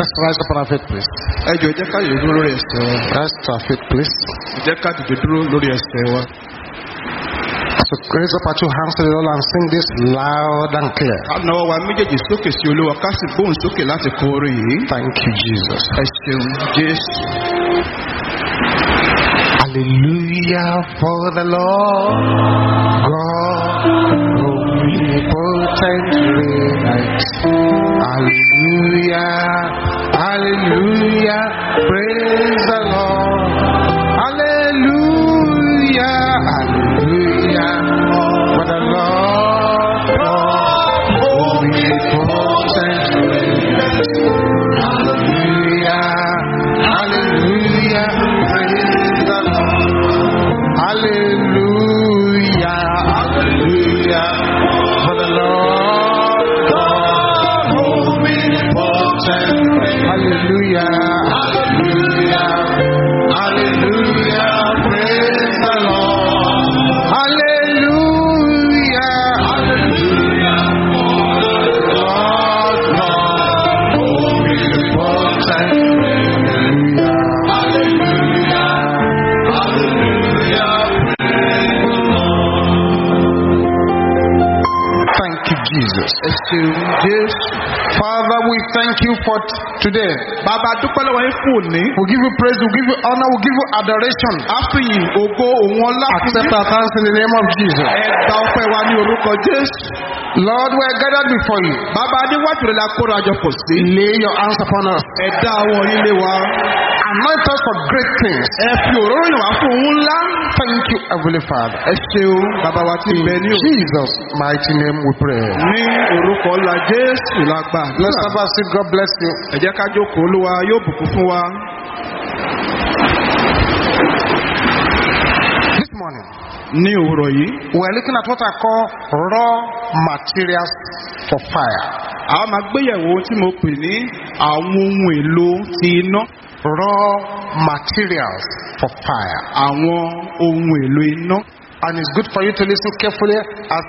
Let's rise up on our feet, please. ẹ jọ̀ọ́ jẹ́ ká dìde dúró lórí ẹsẹ̀ wa Rise to our feet, please. jẹ́ ká dìde dúró lórí ẹsẹ̀ wa. So raise up our two hands to the Lord and sing this loud and clear. ká nawọ́ wa méjèèjì sókè sí olúwa ká sì gbóhùn sókè láti kọ orin yìí. Thank you, Jesus. ẹ ṣeun jésù. Hallelujah for the Lord God omnipotent reigneth. Hallelujah, hallelujah, praise the Lord. Hallelujah, thank you for t- today. bàbá dúpẹ́ lọ́wọ́ yín fún òní. We give you praise, we give you honor, we give you adoration. àfihàn ògo òun ọlá Accept our thanks in the name of Jesus. ẹ gba ọpẹ́ wa ní orúkọ jésù. Lord, we are gathered before you. bàbá níwájú rẹ̀ la kóra jọ pọ̀ sí. Lay your hands upon us. ẹ dá àwọn ilé wa. Anoint us for great things. ẹ fi òróró yàn wá fún òun ńlá. Thank you, Heavenly Father. ẹ ṣeun bàbá wa ti bẹ ní òun. Jesus' mighty name we pray. ní orúkọ ńlá jésù la gbà. Let's have a seat. God bless you. ẹ jẹ́ ká jókòó olúwa yóò bùkún fún wa. This morning, ní òwúrọ̀ yìí we're looking at what I call raw materials for fire. a máa gbéyẹ̀wò tí mo pè ní àwọn ohun èlò ti iná. Raw materials for fire. àwọn ohun èlò iná. And it's good for you to listen carefully as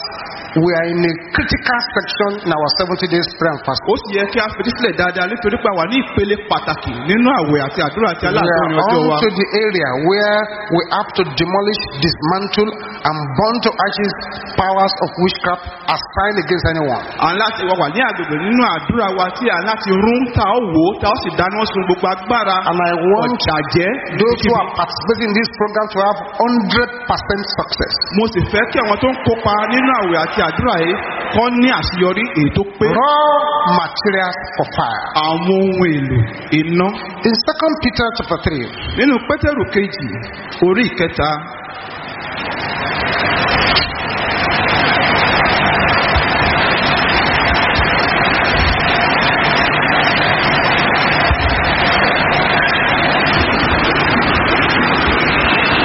we are in a critical section in our 70 days prayer and fast. ó sì yẹ kí a fetí sílẹ̀ dáadáa nítorí pé a wà ní ìpele pàtàkì nínú àwẹ̀ àti àdúrà àti We are ọjọ́ wa. on to the area where we have to demolish, dismantle, and burn to ashes powers of witchcraft assigned against anyone. à ń láti wà ní àgbègbè nínú àdúrà wa tí à ń láti rún tá ó wò tá ó sì dáná sun gbogbo agbára And I want those who are participating in this program to have 100% success. Mo sì fẹ́ kí àwọn tó ń kópa nínú àwẹ̀ àti àdúrà yìí kọ́ ní àṣeyọrí èyí tó pé Raw materials for fire. àwọn ohun èlò iná. In 2 Peter chapter 3, nínú pétérù kejì orí ìkẹta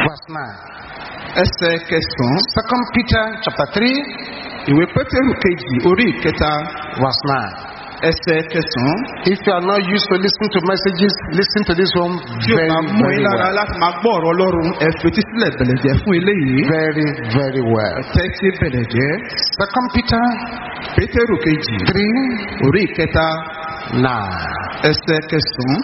verse 9. Ẹsẹ̀ kẹsàn-án 2 Peter chapter 3, ìwé pétérù kejì orí ìkẹta verse 9. ẹsẹ̀ kẹsàn-án If you are not used to listen to messages, listen to this one tí o very, bá mú very yín lára well. láti máa gbọ́ ọ̀rọ̀ ọlọ́run ẹ fetí sílẹ̀ bẹ̀lẹ̀jẹ́ fún eléyìí Very, very well. tẹ́tí bẹ̀lẹ̀jẹ́ 2 Peter pétérù kejì 3, orí ìkẹta 9. ẹsẹ̀ kẹsàn-án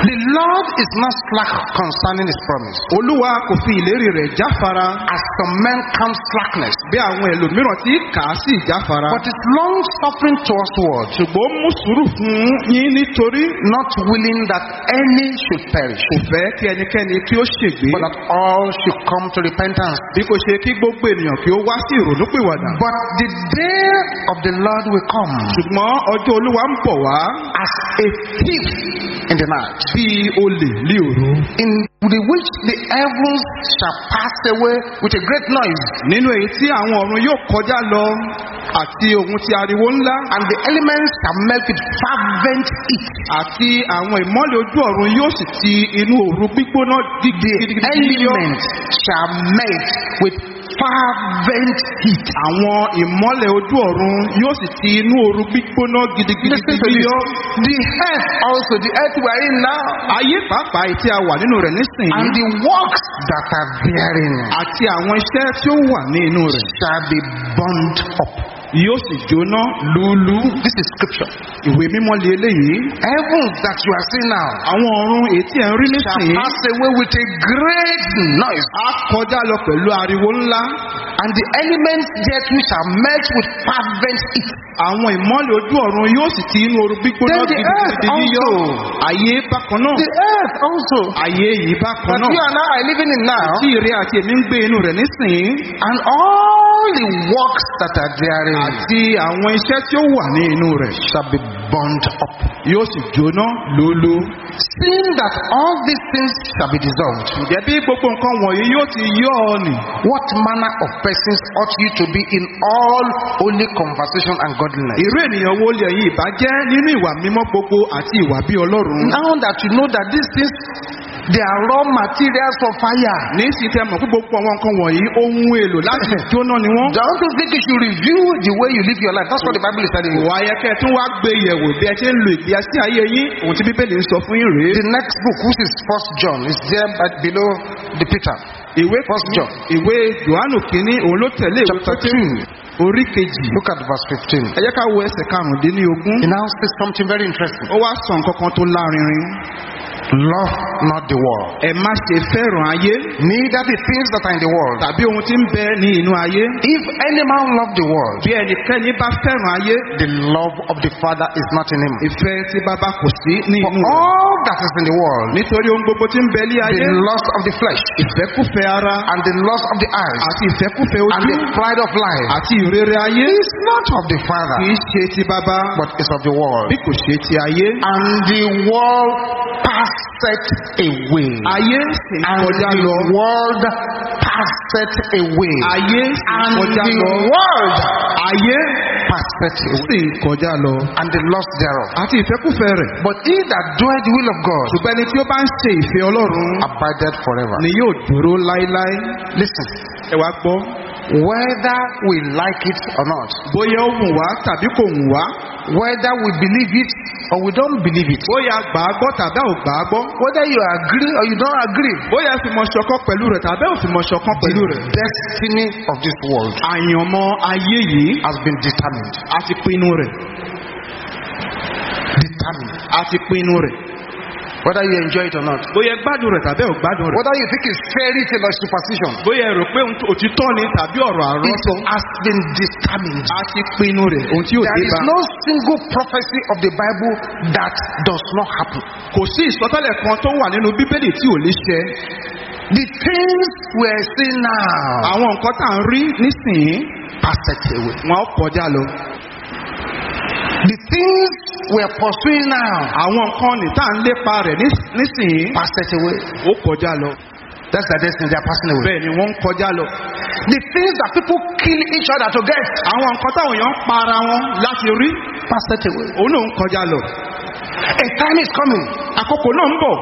The Lord is not slack concerning his promise, olúwa kò fi ìlérí rẹ̀ jáfara. As some men count slackness, bí àwọn ẹlòmíràn ti kà á sí ìjáfara but is long suffering towards word, ṣùgbọ́n mú sùúrù fún yín nítorí. Not willing that any should perish, kò fẹ́ kí ẹnikẹ́ni kí ó ṣègbé. But that all should come to repentance. bí kò ṣe kí gbogbo ènìyàn kí ó wá sí ìrònúpìwàdà. But the day of the Lord will come. Ṣùgbọ́n ọjọ́ olúwa ń bọ̀ wá. As a thief in the night, bí olè lé òru. in the which the heavens shall pass away with a great noise, nínú èyí tí àwọn ọ̀run yóò kọjá lọ àti ohun ti ariwo ńlá and the elements shall melt with fervent heat. àti àwọn ìmọ́lẹ̀ ojú ọ̀run yóò sì ti inú òru gbígbóná gidigidi yọ. Elements shall melt with fervent heat. àwọn ìmọ́lẹ̀ ojú ọ̀run yóò sì ti inú òru gbígbóná gidigidi yọ. The earth also, the earth we are in now, ayé pàápàá èyí tí a wà nínú rẹ̀ nísìnyí and the works that are therein àti àwọn iṣẹ́ tí ó wà ní inú rẹ̀ shall be burned up yóò sì jóná lúlú. This is scripture. ìwé mímọ́ lé eléyìí. Heavens that you are seeing now àwọn ọ̀run ètí ẹ̀ ń rí shall nísìnyí. pass away with a great noise, a kọjá lọ pẹ̀lú ariwo ńlá. and the elements thereto shall melt with fervent heat. àwọn ìmọ́lẹ̀ ojú ọ̀run yóò sì ti inú ooru gbígbóná Then the earth gidigidi yíyọ. also. ayé bákan náà. The earth also ayé yìí bákan that you náà. and I are living in now, tí ìrẹ́ àti èmi ń gbé inú rẹ̀ nísìnyí. and all the works that are therein àti àwọn iṣẹ́ tí ó wà ní inú rẹ̀. shall be burnt up. yóò sì jóná lólo. Seeing that all these things shall be dissolved, ǹjẹ́ bí gbogbo nǹkan wọ̀nyí yóò ti yọ ọ nì. what manner of persons ought you to be in all holy conversation and godliness? irú ènìyàn wo lè yí ìbá jẹ́ nínú ìwà mímọ́ gbogbo àti ìwà bí ọlọ́run. Now that you know that these things they are raw materials for fire. ní sì tẹ mọ̀ gbogbo àwọn nǹkan wọ̀nyí ohun èlò láti jóná ni wọ́n. Don't you think you should review the way you live your life? That's what the Bible is telling you. ìwà ayẹkẹ tún wá gbé yẹ̀wò bí ẹ ṣe ń lo ìgbé sí ayé yín ohun tí bíbélì ń sọ fún yín rèé. The next book, which is First John, is there but below the Peter. ìwé First John. ìwé johannu kínní òun ló tẹ̀lé ìwé 2. orí kejì. Look at verse 15. ẹ jẹ́ ká wo ẹsẹ̀ karùndínlógún. He now says something very interesting. ó wá sọ nǹkan kan tó lárinrin. Love not the world, ẹ má ṣe fẹ́ràn ayé neither the things that are in the world. tàbí ohun tí ń bẹ ní inú ayé. If any man love the world, bí ẹnikẹ́ni bá fẹ́ràn ayé the love of the Father is not in him. ìfẹ́ tí bàbá kò sí ní For inú rẹ̀. all that is in the world, nítorí ohun gbogbo tí ń bẹ ní ayé the lust of the flesh, ìfẹ́kúfẹ́ ara and the lust of the eyes, àti ìfẹ́kúfẹ́ and ojú the pride of life, àti ìrere ayé is not of the Father, kì í ṣe ti bàbá but is of the world. bí kò ṣe ti ayé. And the world passeth away. ayé sì ń And kọjá the lọ. world passeth away. ayé sì ń And kọjá the lọ. world ayé passeth away. sì kọjá lọ. And the lust thereof. àti ìfẹ́kúfẹ́ rẹ̀. But he that doeth the will of God ṣùgbọ́n ẹni tí ó bá ń ṣe ìfẹ́ ọlọ́run abideth forever. ni yóò dúró láéláé. Listen, ẹ wá gbọ́. Whether we like it or not, bóyá ó wù wá tàbí kò wù wá. whether we believe it or we don't believe it, bóyá gbà á gbọ́ tàbí ò gbà á gbọ́. whether you agree or you don't agree, bóyá fi mọ ṣọ̀kan pẹ̀lú rẹ̀ tàbí ò fi mọ ṣọ̀kan pẹ̀lú rẹ̀. the destiny of this world àyànmọ́ ayé yìí has been determined. a ti pinnu rẹ̀. Determined. a ti pinnu rẹ̀. Whether you enjoy it or not. bóyá gbádùn rẹ̀ tàbí ò gbádùn rẹ̀. Whether you think it's fairy tale or superstition. bóyá ẹ rò pé òtítọ́ ni tàbí ọ̀rọ̀ It àrọ́sọ. has been determined. a ti pinnu rẹ̀ ohun tí yóò There dé is bá. no single prophecy of the Bible that does not happen. kò sí ìsọtẹ́lẹ̀ kan tó wà nínú bíbélì tí ò lè ṣẹ. The things we are seeing now àwọn nǹkan tá à ń rí nísìnyí passeth away. wọn kọjá lọ. The things we are pursuing now àwọn nǹkan ní tá à ń lépa rẹ̀ nís- nísìnyí passeth away. ó kọjá lọ. That's the destiny they are passing away. bẹ́ẹ̀ ni wọ́n ń kọjá lọ. The things that people kill each other to get àwọn nǹkan táwọn èèyàn ń para wọn láti rí passeth away. òun náà ń kọjá lọ. A time is coming àkókò náà ń bọ̀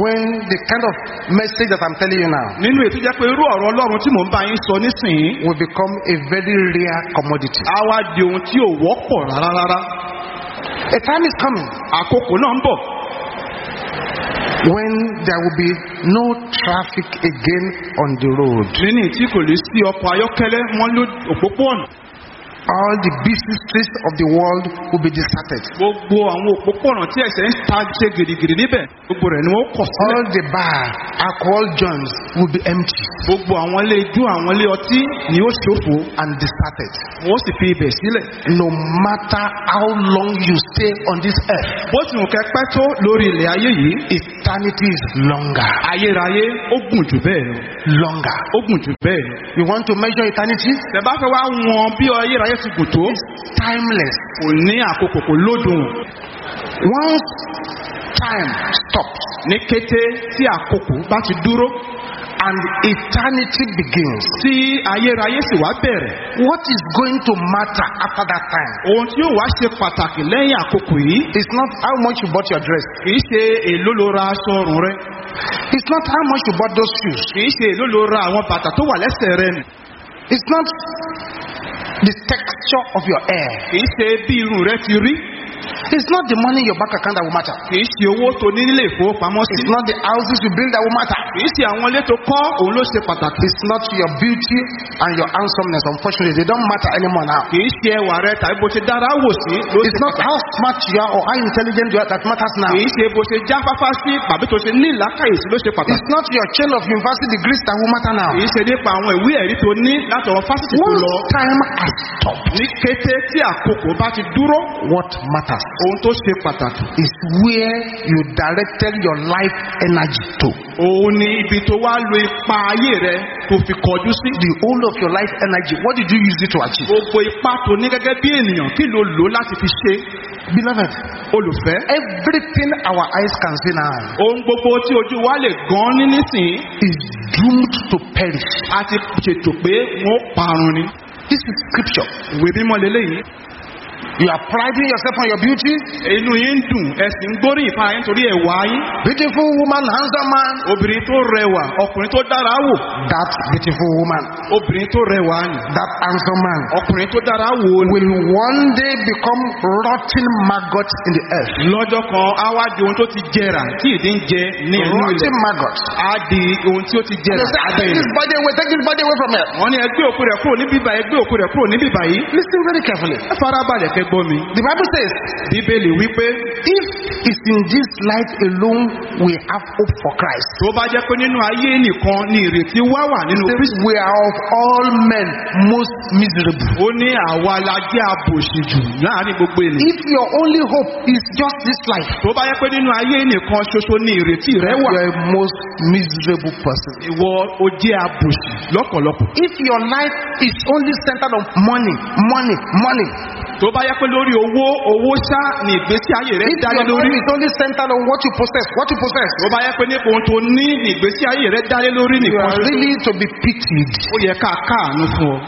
when the kind of message that I'm telling you now nínú ètò jẹ́ pé irú ọ̀rọ̀ ọlọ́run tí mò ń bá yín sọ nísìnyí will become a very rare commodity. á wá di ohun tí ò wọ́pọ̀ rárá rárá. A time is coming àkókò náà ń bọ̀ when there will be no traffic again on the road. nínú tí kò lè sí ọkọ̀ ayọ́kẹ́lẹ́ wọn ló òpópó-ọ̀nà. All the busy streets of the world will be deserted. gbogbo àwọn òpópó-ọ̀nà tí ẹ̀sẹ̀ ń ta ṣe gìrìgìrì níbẹ̀ gbogbo rẹ̀ ni wọ́n kọ̀ sílẹ̀. All the bar, alcohol joints will be empty gbogbo àwọn ilé ijó àwọn ilé ọtí ni ó ṣòfò and deserted. wọ́n sì fi ibẹ̀ sílẹ̀. No matter how long you stay on this earth, bó ti wù kẹ́ pẹ́ tó lórí ilẹ̀ ayé yìí eternity is longer. ayérayé ó gùn jù bẹ́ẹ̀ lọ Longer. ó gùn jù bẹ́ẹ̀ lọ. You want to measure eternity? bá fẹ́ wá wọn bí ayérayé gùn tó Timeless. kò ní àkókò kò lódùn Once time stops ní kété tí àkókò bá ti dúró and eternity begins, tí ayérayé sì wá bẹ̀rẹ̀ what is going to matter after that time? ohun tí yóò wá ṣe pàtàkì lẹ́yìn àkókò yìí It's not how much you bought your dress. kìí ṣe èló ló ra aṣọ ọrùn rẹ It's not how much you bought those shoes. kìí ṣe èló ló ra àwọn bàtà tó wà lẹ́sẹ̀ rẹ nù It's not the texture of your hair. kìí ṣe bí irun rẹ ti rí It's not the money in your bank account that will matter. kì í ṣe owó tó ní nílé ìfowópamọ́sí It's not the houses you build that will matter. kì í ṣe àwọn ilé tó kọ́ òun ló ṣe pàtàkì It's not your beauty and your handsomeness. Unfortunately, they don't matter anymore now. kì í ṣe ẹwà rẹ tàbí bó ṣe dára wò sí It's not how smart you are or how intelligent you are that matters now. kì í ṣe bó ṣe jáfáfá sí tàbí tó ṣe ní ìlàkàyè sí ló ṣe pàtàkì It's not your chain of university degrees that will matter now. kì í ṣe nípa àwọn ìwé ẹ̀rí tó ní láti ọ̀rọ̀ fásitì tó lọ Once time has stopped, ní kété tí àkókò bá ti dúró what matters ohun tó ṣe pàtàkì is where you directed your life energy to. òun ni ibi tó wá lo ipa ayé rẹ tó fi kọjú sí The whole of your life energy, what did you use it to achieve? gbogbo ipá tó ní gẹ́gẹ́ bí ènìyàn kí ló lò láti fi ṣe Beloved, olùfẹ́ everything our eyes can see now ohun gbogbo tí ojú wa lè gan ní nísìnyí is doomed to perish. a ti ṣètò pé wọ́n parun ni This is scripture. ìwé mímọ́ lélẹ́yìí You are priding yourself on your beauty. inú yín dùn ẹ̀sìn ń gbórí ìfara yín torí ẹ̀wà yín Beautiful woman, handsome man. obìnrin tó rẹwà ọkùnrin tó dára wò That beautiful woman, obìnrin tó rẹwà ni that handsome man ọkùnrin tó dára wò ni will one day become rotten maggots in the earth. lọ́jọ́ kan á wá di ohun tó ti jẹrà tí ìdí ń jẹ ní inú ilẹ̀ Rotten maggots. á di ohun tí ó ti They jẹrà say, "I abẹ́ take this body away, take this body away from here. wọ́n ní ẹgbẹ́ òkú rẹ̀ kúrò níbí báyìí ẹgbẹ́ òkú rẹ̀ kúrò níbí báyìí Listen very carefully. ẹ farabalẹ̀ kẹ́ gbọ́ mi. The Bible says, bíbélì wípé if it's in this life alone we have hope for Christ, tó bá jẹ́ pé nínú ayé nìkan ni ìrètí wá wà nínú then kristi we are of all men most miserable. ó ní àwa la jẹ́ abòṣì jù láàárín gbogbo ènìyàn. If your only hope is just this life, tó bá jẹ́ pé nínú ayé nìkan ṣoṣo ni ìrètí rẹ you wà are a most miserable person. ìwọ ó jẹ́ abòṣì lọ́pọ̀lọpọ̀. If your life is only centered on money, money, money, tó bá jẹ́ pé lórí owó owó ṣá ni ìgbésí ayé rẹ if dálé your lórí life is only centered on what you possess, what you possess, tó bá jẹ́ pé nípa ohun tó ní ni ìgbésí ayé rẹ dálé lórí you nìkan are ṣoṣo really to be pitied. ó yẹ ká káàánú fún ọ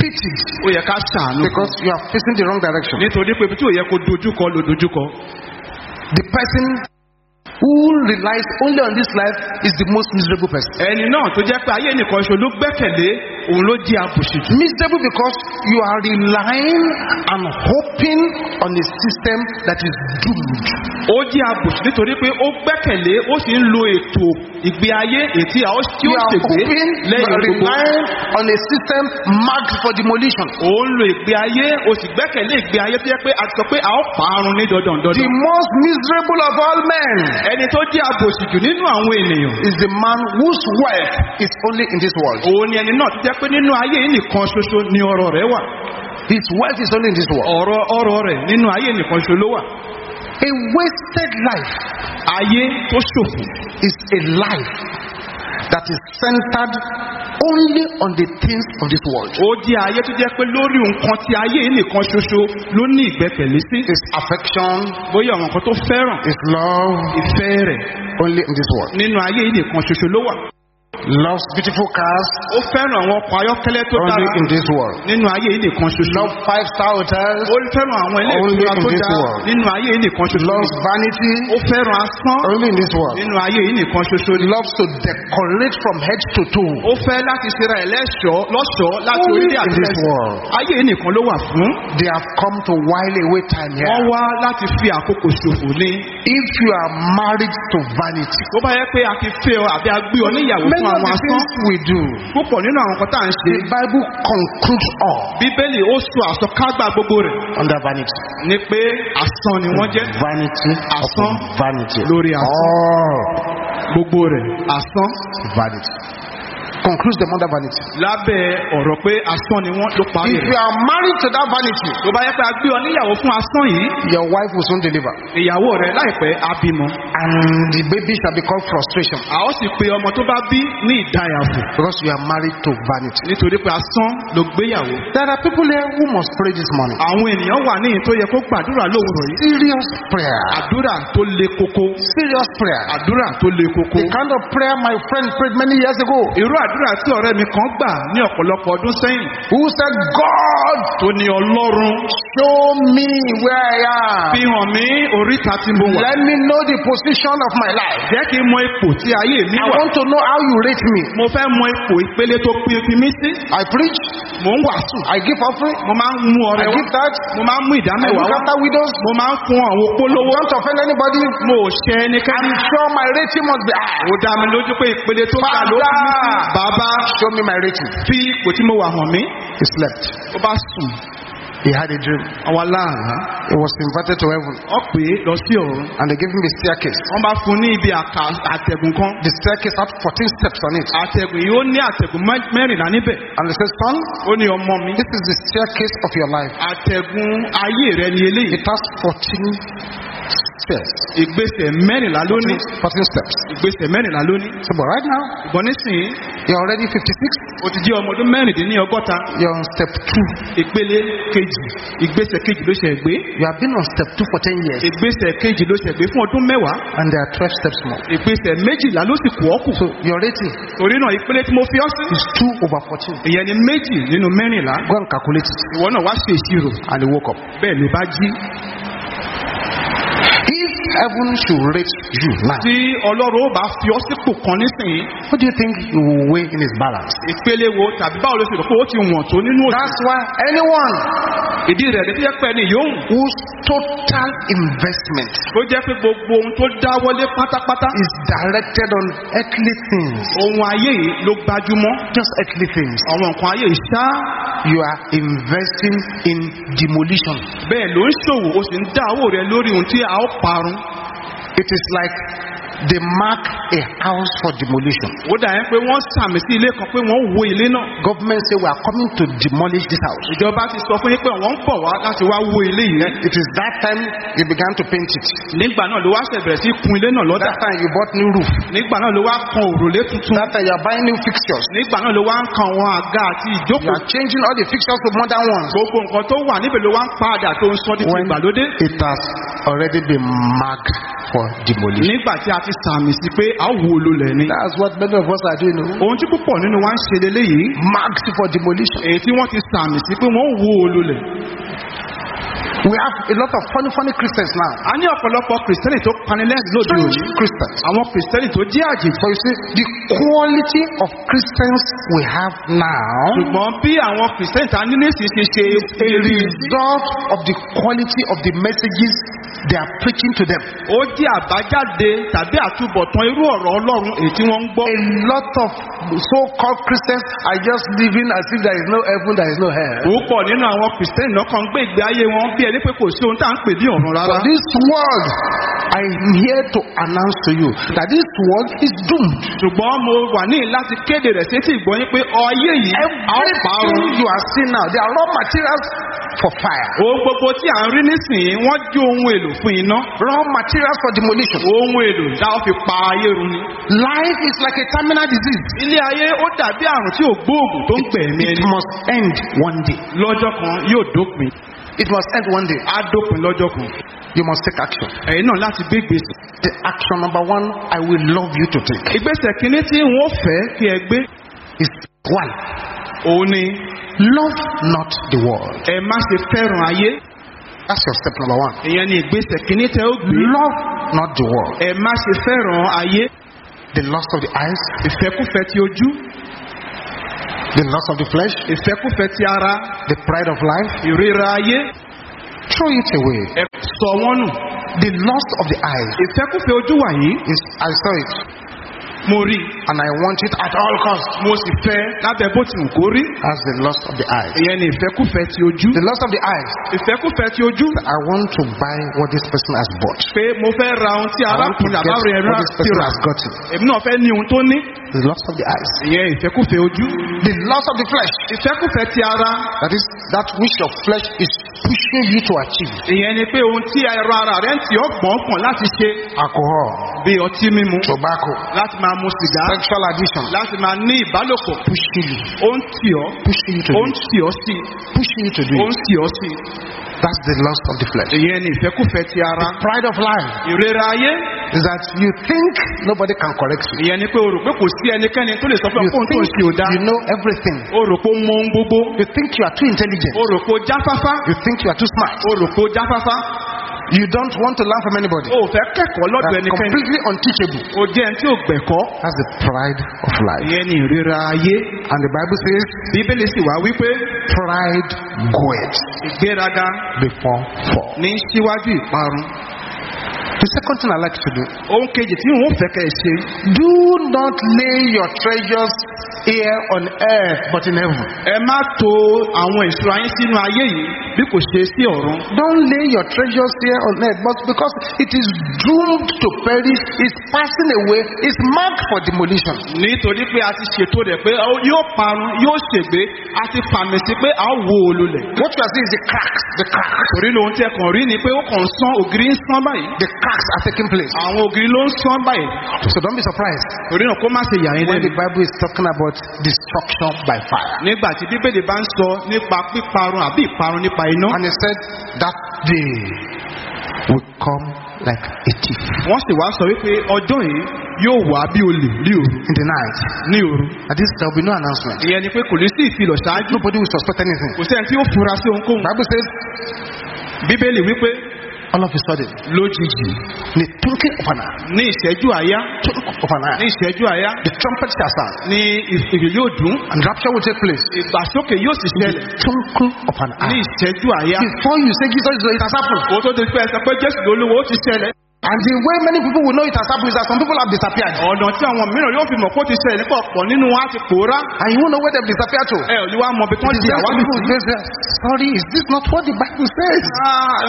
Pitied. ó yẹ ká ṣàánú Because you are facing the wrong direction. nítorí pé tí ò yẹ kó dojúkọ ló dojúkọ The person who relies only on this life is the most miserable person. ẹni náà tó jẹ́ pé ayé nìkan ṣo ló gbẹ́kẹ̀lé òun ló Miserable because you are relying and hoping on a system that is doomed. ó jẹ́ abòṣì nítorí pé ó gbẹ́kẹ̀lé ó sì ń lo ètò ìgbé ayé ètí àwọn tí You ó are ṣègbè hoping, you lẹ́yìn are gbogbo relying on a system marked for demolition. ó ń lo ìgbé ayé ó sì gbẹ́kẹ̀lé ìgbé ayé tó jẹ́ pé a ti sọ pé a ó parun ní dandan The dandan most miserable of all men ẹni tó jẹ́ abòṣì jù nínú àwọn ènìyàn is the man whose wealth is only in this world. òun ni ẹni náà tó jẹ́ pé nínú ayé nìkan ṣoṣo ni ọrọ̀ rẹ̀ wà His wealth is only in this world. ọ̀rọ̀ ọrọ̀ rẹ̀ nínú ayé nìkan ṣoṣo ló wà A wasted life ayé tó ṣòfò is a life that is centered only on the things of this world. ó jẹ́ ayé tó jẹ́ pé lórí nǹkan tí ayé nìkan ṣoṣo ló ní ìgbẹ́kẹ̀lé sí His affection, bóyá àwọn nǹkan tó fẹ́ràn his love, ìfẹ́ rẹ̀ only in this world. nínú ayé nìkan ṣoṣo ló wà Loves beautiful cars, ó fẹ́ràn àwọn ọkọ̀ ayọ́kẹ́lẹ́ tó only dára in this world. nínú ayé yìí nìkan ṣoṣo. Love five star hotels, ó fẹ́ràn àwọn ilé Only ìtura in tó this dára world. nínú ayé yìí nìkan ṣoṣo. Loves vanity, ó fẹ́ràn asán. Only in this world. nínú ayé yìí nìkan ṣoṣo Loves to decorate from head to toe, ó fẹ́ láti ṣe ra ẹ̀ lẹ́ṣọ̀ọ́ lọ́ṣọ̀ọ́ láti Only orílẹ̀ in àti world. ayé yìí nìkan ló wà fún. They have come to while away time wọ́n here. wá láti fi àkókò ṣòfò ní If you are married to vanity, tó bá yẹ pé a ti fẹ́ ọ àbí a gbé ọ níyàwó many fún àwọn asán things we do, púpọ̀ nínú àwọn tá à ń ṣe the Bible concludes all bíbélì ó sọ àsọkágbà gbogbo rẹ̀ under vanity. ni pé asán ni wọ́n jẹ́ Vanity Asán. Lórí asán. Gbogbo rẹ̀ asán vanity. Concludes them under vanity. lábẹ́ ọ̀rọ̀ pé asán ni wọ́n ló parí If you rẹ̀ are married to that vanity, tó bá yẹ pé a gbé ọ níyàwó fún asán yìí your wife will soon deliver. ìyàwó rẹ̀ láìpẹ́ á bímọ And the baby shall be called frustration a ó sì pe ọmọ tó bá bí ní ìdáyàfò because you are married to vanity. nítorí pé asán ló gbéyàwó There are people here who must pray this morning. àwọn ènìyàn wà níyìn tó yẹ kó gbàdúrà lówùrọ̀ yìí Serious prayer. àdúrà tó le koko Serious prayer. àdúrà tó le koko The kind of prayer my friend prayed many years ago. irú àdúrà tí ọ̀rẹ́ mi kan gbà ní ọ̀pọ̀lọpọ̀ ọdún sẹ́yìn. Who said, God, tó ní ọlọ́run. show me where I fi am. hàn mí oríta tí mo wà. Let me know the position of my life. jẹ́ kí n mọ ipò tí ayé mi I wà. want to know how you rate me. mo fẹ́ mọ ipò ìpele tó fi mí sí. I preach, mò ń wàásù. I give offering, mo máa ń mú I ọrẹ wá. give that, mo máa ń mú I ìdámẹ́wàá look wá. after widows. mo máa ń fún àwọn I opólówó. Don't offend anybody. mo ò ṣe ẹnikẹ́ni. I'm sure my rating must be high. ó dá mi lójú pé ìpele tó ga ló fi mí sí. Father, bàbá show me my rating. fi ipò tí mo wà hàn mí He slept. ó bá sùn He had a dream. àwọn aláàrá He was invited to heaven ọ pè é lọ sí ọ̀run and they gave him a staircase. wọ́n bá fún un ní ibi àtẹ̀gùn kan The staircase had 14 steps on it. àtẹ̀gùn yìí ó ní àtẹ̀gùn mẹ́- mẹ́rìnlá níbẹ̀ And they said, Son, ó ní ọmọ mi this is the staircase of your life. àtẹ̀gùn ayé rẹ ni eléyìí It has 14 stairs. ìgbésẹ̀ mẹ́rìnlá ló ní 14 steps. ìgbésẹ̀ mẹ́rìnlá ló ní So, but right now, ìbọn nísìnyí you're already 56. ó ti jẹ́ ọmọ ọdún mẹ́rìndínlọ́gọ́ta You're on step 2. ìpele kejì ìgbésẹ̀ kejì ló ṣe gbé You have been on step 2 for 10 years. ìgbésẹ̀ kejì ló ṣe gbé fún ọdún mẹ́wàá And there are 12 steps more. ìgbésẹ̀ méjìlá ló sì kù ọ́ kù So, your rating torí náà ìpele tí mo fi ọ́ sí is 2 over 14. ìyẹn ni méjì nínú mẹ́rìnlá Go and calculate ìwọ náà wá ṣe ìṣirò And he woke up. bẹ́ẹ̀ ló bá jí If heaven should rate you now, tí ọlọ́run ó bá fi ọ́ sípò kan nísìnyí what do you think you will weigh in his balance? ìpele wo tàbí báwo ló ṣe rò pé ó ti wọ̀n tó nínú òsì That's why anyone ìdí rẹ̀ ní fíjẹ́ pẹ́ ni yóò whose total investment ó jẹ́ pé gbogbo ohun tó dáwọ́lé pátápátá. is directed on earthly things, ohun ayé yìí ló gbajúmọ̀. Just earthly things, àwọn nǹkan ayé yìí ṣá. You are investing in demolition. bẹ́ẹ̀ ló ń ṣòwò ó sì ń dá owó rẹ lórí ohun tí a ó parun It is like they mark a house for demolition. ó dà yẹn pé wọ́n sàmì sí ilé kan pé wọ́n wo ilé náà Government say we are coming to demolish this house. ìjọba ti sọ fún yín pé wọ́n ń bọ̀ wá láti wá wo ilé yìí It is that time you began to paint it. nígbà náà ló wá bẹ̀rẹ̀ sí kun ilé náà lọ́dà That time you bought new roof. nígbà náà ló wá kan òrùlé tuntun That time you are buying new fixtures. nígbà náà ló wá ń kan àwọn àga àti You ìjókòó are changing all the fixtures to modern ones. gbogbo nǹkan tó wà níbẹ̀ ló wá ń padà tó ń sọ ti When it has already been marked for demolition. nígbà tí a ti sàmì sí pé a wò ó lulẹ̀ ni That's what many of us are doing. oh. ohun tí púpọ̀ nínú wa ń ṣe leléyìí Marked for demolition. èyí tí wọ́n ti sàmì sí pé wọ́n wò ó lulẹ̀ We have a lot of funny, funny Christians now. a ní ọ̀pọ̀lọpọ̀ kìrìsìtẹ́nì tó panilẹ́sì lóde òní Christians. àwọn kìrìsìtẹ́nì tó jẹ́ àjèjì So you see, the quality of Christians we have now ṣùgbọ́n bí àwọn kìrìsìtẹ́nì tá a ní nísìnyí ṣe ṣe a result of the quality of the messages they are preaching to them. ó jẹ́ àbájáde tàbí àtúbọ̀tán irú ọ̀rọ̀ ọlọ́run èyí tí wọ́n ń gbọ́. A lot of so-called Christians are just living as if there is no heaven, there is no hell. púpọ̀ nínú àwọn kìrìsìtẹ́nì náà kan gbé ìgbé ayé wọn bí ẹni pé kò sí ohun tá à ń pè ní ọ̀run rárá. But this world, I am here to announce to you that this world is doomed. ṣùgbọ́n mo wà ní láti kéde rẹ̀ sétí ìgbọ́yín pé ọyé yìí a ó parun. Everything you are seeing now, they are raw materials for fire. ohun gbogbo tí à ń rí nísìnyí wọ́n jí ohun èlò fún iná. Raw materials for demolition. ohun èlò dá ó fi pa ayé run ni. Life is like a terminal disease. ilé ayé ó dàbí àrùn tí ò gbóògùn tó ń gbẹ̀mí It ẹni. must end one day. lọ́jọ́ kan yóò dópin. It must end one day. á dópin lọ́jọ́ kan. You must take action. ẹ̀yin náà láti gbé gbèsè. The action number one I will love you to take ìgbésẹ̀ kínní tí wọ́n fẹ́ kí ẹ gbé is one, òun ni love not the world. ẹ má ṣe fẹ́ràn ayé. That's your step number one. ìyẹn ni ìgbésẹ̀ kínní tẹ́ ó gbé. Love not the world. ẹ má ṣe fẹ́ràn ayé. The lust of the eyes, ìfẹ́kúfẹ́ ti ojú. The lust of the flesh, ìfẹ́kúfẹ́ ti ara. the pride of life. ìríra ayé. Throw it away. ẹ sọ wọ́n nù. The lust of the eyes ojú wàyí. I saw it mo rí and I want it at all costs. mo sì fẹ́ lábẹ́ bó ti wù kó rí. That's the lust of the eyes. ìyẹn ni ìfẹ́kúfẹ́ ti ojú. The lust of the eyes. ìfẹ́kúfẹ́ ti ojú. I want to buy what this person has bought. pé mo fẹ́ ra ohun tí arákùnrin àbáwọ̀ ẹ̀rọ ti rà. èmi náà fẹ́ ní ohun tó ní. The lust of the eyes. ìyẹn ìfẹ́kúfẹ́ ojú. The lust of the flesh. ìfẹ́kúfẹ́ ti ara. That is that which your flesh is pushing you to achieve. ìyẹn ni pé ohun tí ẹ̀rọ ara rẹ̀ ń tì ọ́ gbọ̀ngàn láti ṣe. Alcohol, bí ọtí mímu. tobacco, láti máa mu sìgá. sexual addiction. láti máa ní ìbálòpọ̀. Pushing you. ó ń tì ọ́. Pushing you to ó do ń it. tì ọ́ sí. Pushing you to do ó ń it. tì ọ́ sí. That's the lust of the flesh. ara. Pride of life is that you think nobody can correct you. You think you know everything. You think you are too intelligent. You think you are too smart. O o. You don't want to learn from anybody. o fẹ́ kẹ́kọ̀ọ́ lọ́dọ̀ That's ẹnikẹ́ni completely unteachable. o jẹ́ ẹni tí ò gbẹ̀kọ́ That's the pride of life. ìyẹn ni ìríra ayé And the Bible says, bíbélì sì wá wípé pride goeth ìgbéraga before fall. ní síwájú ìparun The second thing I like to do, ohun kejì tí òun fẹ́ kẹ́ ẹ ṣe do not lay your treasures here on earth but in heaven. ẹ má to àwọn ìṣúra yín sínú ayé yìí bí kò ṣe sí ọ̀run Don't lay your treasures here on earth, but because it is doomed to perish, it's passing away, it's marked for demolition. nítorí pé a ti ṣètò rẹ̀ pé ó- yóò parun yóò ṣègbé a ti fàmì sí pé a ó wo olùlẹ̀ What you are seeing is the cracks. The cracks. torí lóhun tí ẹ kàn rí ni pé ó kàn ń sán ògiri ń sán báyìí The cracks are taking place. àwọn ògiri ló ń sán báyìí So don't be surprised torí náà kó má ṣe yà yín when the lẹ́nu Bible is talking about destruction by fire. nígbà tí bíbélì bá ń sọ nípa píparun àbí ìparun nípa iná And he said that day will come like a thief wọ́n sì wá sọ wípé ọjọ́ yìí yóò wá bí olè ní òru in the night. ní òru At this there will be no announcement. ìyẹn ni pé kò ní sí ìfilọ̀ ṣáájú Nobody will suspect anything. kò sẹ́ni tí ó fura sí ohunkóhun Bible says bíbélì wípé all of a sudden, lójijì. In the twinkling of an eye, ní ìṣẹ́jú àyá. Twinkle of an ní eye, ìṣẹ́jú àyá. The trumpet shall sound, ní ìfìyè yóò dún. And rapture will take place. ìgbàsókè yóò sì the ṣẹlẹ̀. twinkle of an ní eye. ìṣẹ́jú àyá. Before you say Jesus is has happened. kò tó di pé ẹsẹ̀ pé jésù lolúwo ó ti ṣẹlẹ̀ And the way many people will know it has happened is that some people have disappeared. ọ̀nà tí àwọn mìíràn yóò fi mọ̀ kó ti ṣẹlẹ̀ nípa ọ̀pọ̀ nínú wọn á ti pòórá And you won't know where they've disappeared to. ẹ ò ní wá mọ bí wọ́n ti àwọn people will say, Sorry, is this not what the Bible says?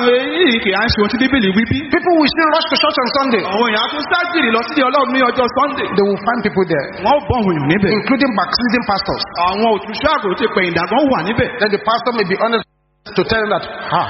èyí kì í á ń ṣe ohun tí bíbélì wí bí. People will still rush to church on Sunday. àwọn èèyàn á tún ságìrì lọ sílé ọlọ́run ní ọjọ́ sunday They will find people there, wọ́n bọ̀ òyìn níbẹ̀ including backsliding pastors. àwọn òtúnṣe àgbò ti pẹ̀yìn dàgbọ́n wà níbẹ̀ Then the pastor may be honest to tell them that, ah,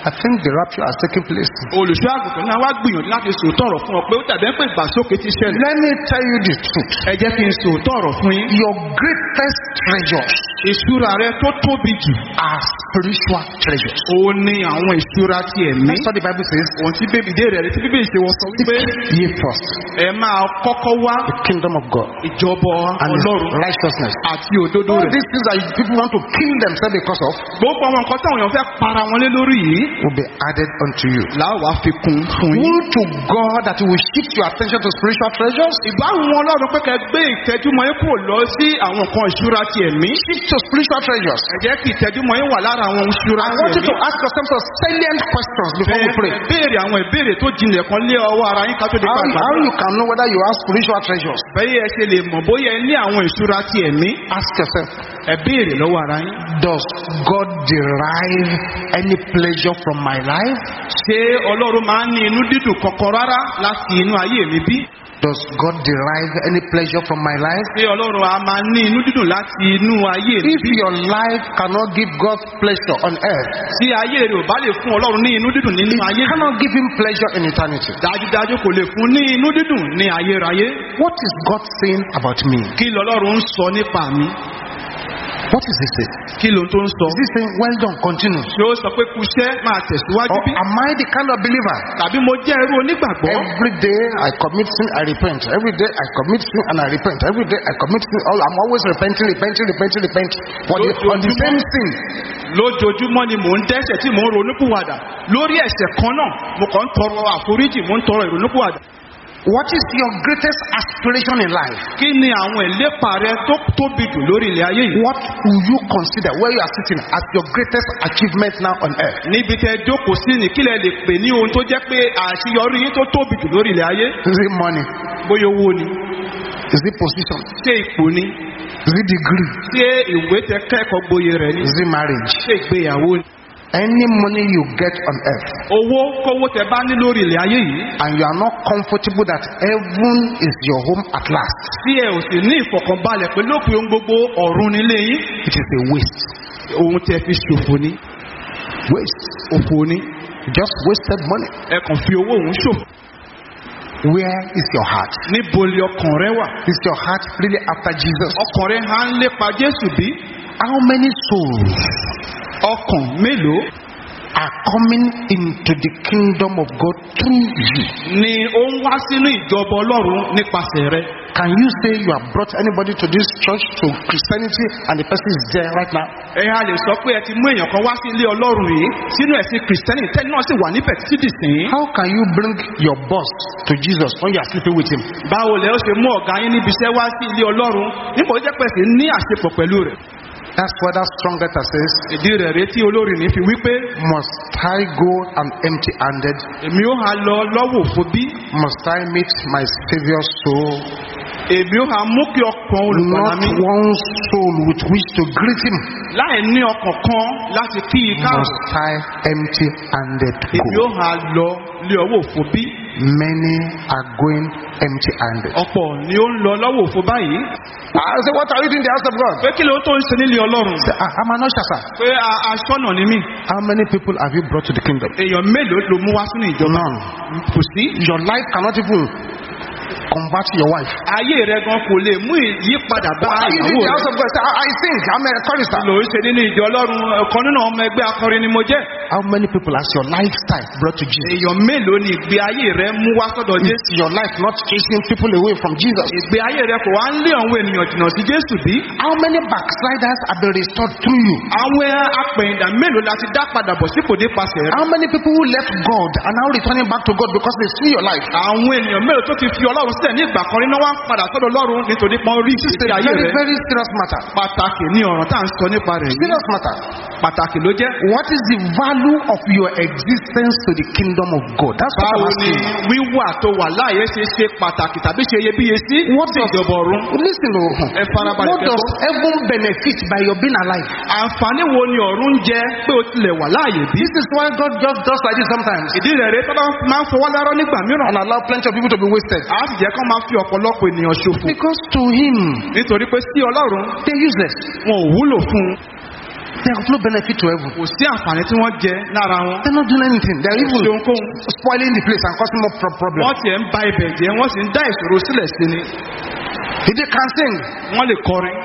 I think the rapture has taken place. olùṣọ́ àgùntàn náà wá gbìyànjú láti sòótọ́ ọ̀rọ̀ fún ọ pé ó dàbí pé ìgbàsókè ti ṣẹlẹ̀ Let me tell you the truth. ẹ jẹ́ kí n sòótọ́ ọ̀rọ̀ fún yín Your greatest treasures ìṣúra rẹ tó tóbi jù are spiritual treasures. òun ni àwọn ìṣúra ẹ̀mí That's what the Bible says. ohun tí bébí dé rẹ̀ tí bíbélì ṣe wọ́n sọ wípé Ye first ẹ máa kọ́kọ́ wá the kingdom of God ìjọba and ọlọ́run righteousness. àti òdodo All rẹ̀ these things that people want to kill themselves because of gbogbo àwọn nǹkan táwọn èèyàn fẹ́ para wọn lé lórí yìí will be added unto you. láwàá fi kún fún yín. To God that He will shift your attention to spiritual treasures. ìbáwọn ọlọ́run pé kẹ́ gbé ìtẹ́júmọ́ yín kúrò lọ sí àwọn nǹkan ìṣúra ti ẹ̀mí. Shift to spiritual treasures. ẹ jẹ́ kí ìtẹ́júmọ́ yín wà lára àwọn ìṣúra I ti want you to ẹ̀mí. ask yourself some salient questions before we pray. Béèrè àwọn ìbéèrè tó jinlẹ̀ kan lé ọwọ́ ara yín ká tó di How, you can know whether you have spiritual treasures? bẹ́ẹ̀ ẹ ṣe lè mọ̀ bóyá ẹ ní àwọn ìṣúra ti ẹ̀mí. Ask yourself, ẹ béèrè lọ́wọ́ ara yín. does God derive any pleasure from my life? ṣé ọlọ́run máa ń ní inú dídùn kankan rárá láti inú ayé mi bí? Does God derive any pleasure from my life? ṣé ọlọ́run a máa ní inú dídùn láti inú ayé mi If your life cannot give God pleasure on earth, tí ayé rẹ̀ ò bá lè fún ọlọ́run ní inú dídùn nínú it ayé mi. cannot give him pleasure in eternity. dájúdájú kò lè fún ní inú dídùn ní ayérayé. What is God saying about me? kí lọ́lọ́run ń sọ nípa mi? What is he saying? kí ló tó ń sọ? Is he saying, well done, continue? ṣé ó sọ pé kúṣẹ́ máa tẹ̀síwájú Or bí? am I the kind of believer? tàbí mo jẹ́ irú onígbàgbọ́? Every day I commit sin, I repent. Every day I commit sin and I repent. Every day I commit sin. All I'm always repenting, repenting, repenting, repenting. For the, on the same sin. lójoojúmọ́ ni mò ń dẹ́ṣẹ̀ tí mò ń ronúpìwàdà lórí ẹ̀ṣẹ̀ kan náà mo kàn ń tọrọ àforíjì mò ń tọrọ ìrònúpìwàdà. What is your greatest aspiration in life? kí ni àwọn ìlépa rẹ tó tóbi jù lórí ilẹ̀ ayé yìí? What will you consider where you are sitting as your greatest achievement now on earth? níbi tẹ jókòó sí ni kílẹ̀ lè pè ní ohun tó jẹ́ pé àṣeyọrí yín tó tóbi jù lórí ilẹ̀ ayé Is it money? bóyá owó ni Is it position? ṣé ipò ni Is it degree? ṣé ìwé tẹ kẹ́kọ̀ọ́ gboyè rẹ̀ ni Is it marriage? ṣé ìgbéyàwó ni. Any money you get on earth owó kówó tẹ bá ní lórí ilẹ̀ ayé yìí and you are not comfortable that heaven is your home at last, tí ẹ ò sì ní ìfọ̀kànbalẹ̀ pé lópin ohun gbogbo ọ̀run nílé yín it is a waste. ohun tẹ fi ṣòfò ni Waste. òfò ni just wasted money. ẹ kàn fi owó òun ṣòfò Where is your heart? níbo ni ọkàn rẹ wà Is your heart really after Jesus? ọkàn rẹ ń lépa jésù bí How many souls ọkàn mélòó are coming into the kingdom of God through you. ni ó ń wá sínú ìjọba ọlọ́run nípasẹ̀ rẹ. Can you say you have brought anybody to this church to Christianity and the person is there right now? ẹ á lè sọ pé ẹ ti mú èèyàn kan wá sí ilé ọlọ́run yìí sínú ẹ̀sìn kìrìsìtẹ́nì tẹ́lẹ̀ náà sì wà níbẹ̀ títí dìsín. How can you bring your boss to Jesus when you are sleeping with him? báwo lẹ ó ṣe mú ọ̀gá yín níbi iṣẹ́ wá sí ilé ọlọ́run nípa ó jẹ́ pé ẹ̀sìn ní àṣepọ̀ pẹ̀lú rẹ̀. That's what that strong letter says. ìdí rẹ̀ rèé tí olórí ní fi wípé Must I go and empty handed? èmi ó ha lọ lọ́wọ́ òfo bí Must I meet my Savior's soul? èmi ó ha mú kí ọkàn Not mi one soul with which to greet him. láì ní ọkàn kan láti kí i káàbọ̀ Must I empty handed èmi ó go? ha lọ lé ọwọ́ òfo bí Many are going empty handed. ọ̀pọ̀ ni ó ń lọ lọ́wọ́ òfo báyìí I say, What are you doing in the house of God? pé kí ló tó ń ṣe nílé ọlọ́run Say, "I- I'm an usher, sir. pé aṣọ́nà ni mí How many people have you brought to the kingdom? èèyàn mélòó ló mú wá sínú ìjọba None. kò sí Your life cannot even convert your wife. ayé rẹ gan kò lè mú ìyípadà bá ìyàwó rẹ of God? Say, I, sing. I'm a chorister. ló ń ṣe nínú ìjọ ọlọ́run ọ̀kan nínú ọmọ ẹgbẹ́ akọrin ni mo jẹ́ How many people has your lifestyle brought to Jesus? èèyàn mélòó ni ìgbé ayé rẹ mú wá sọ́dọ̀ jésù Is your life not chasing people away from Jesus? ìgbé ayé rẹ kò wá ń lé àwọn ènìyàn jìnnà sí jésù bí How many backsliders have been restored through you? àwọn apẹ̀yìndà mélòó la ti dá padà bọ̀ sípò nípasẹ̀ rẹ How many people who left God are now returning back to God because they see your life? àwọn ènìyàn mélòó tó ti fi ọlọ́run sílẹ̀ ní ìgbà kan rí náà wá ń padà sọ́dọ̀ ọlọ́run nítorí pọ́n rí It's ìgbésí a ayé very, rẹ very serious matter. pàtàkì ní ọ̀ràn tá à ń sọ nípa rẹ̀ Serious matter. pàtàkì ló jẹ́ What is the value of your existence to the kingdom of God? That's what I'm báwo ni asking. wíwà tó wà láàyè ṣe ṣe pàtàkì tàbí ṣe iyebíye sí What sí ìjọba ọ̀run Listen, oh, ẹ farabalẹ̀ what does kẹ́kọ̀ọ́. heaven benefit by your being alive? àǹfààní wo ni ọ̀run jẹ pé o tilẹ̀ wà láàyè bí. This is why God just does like this sometimes ìdí rẹ̀ rẹ̀ tọ́lá máa ń fọwọ́ lárọ́ nígbà mìíràn. and allow plenty of people to be wasted. a sì jẹ́ kán máa fi ọ̀pọ̀lọpọ̀ ènìyàn ṣòfò. Because to Him, nítorí pé sí ọlọ́run they're useless. wọn ò wúlò fún un. They have no benefit to heaven. kò sí àǹfààní tí wọ́n jẹ lára wọn. They're not doing anything. They're ṣe even spoiling the place and causing more pro- wọ́n problems. tiẹ̀ ń ba ibẹ̀ jẹ́ wọ́n sì ń dá ìṣòro sílẹ̀ sí ni. If they can sing, wọ́n lè kọrin.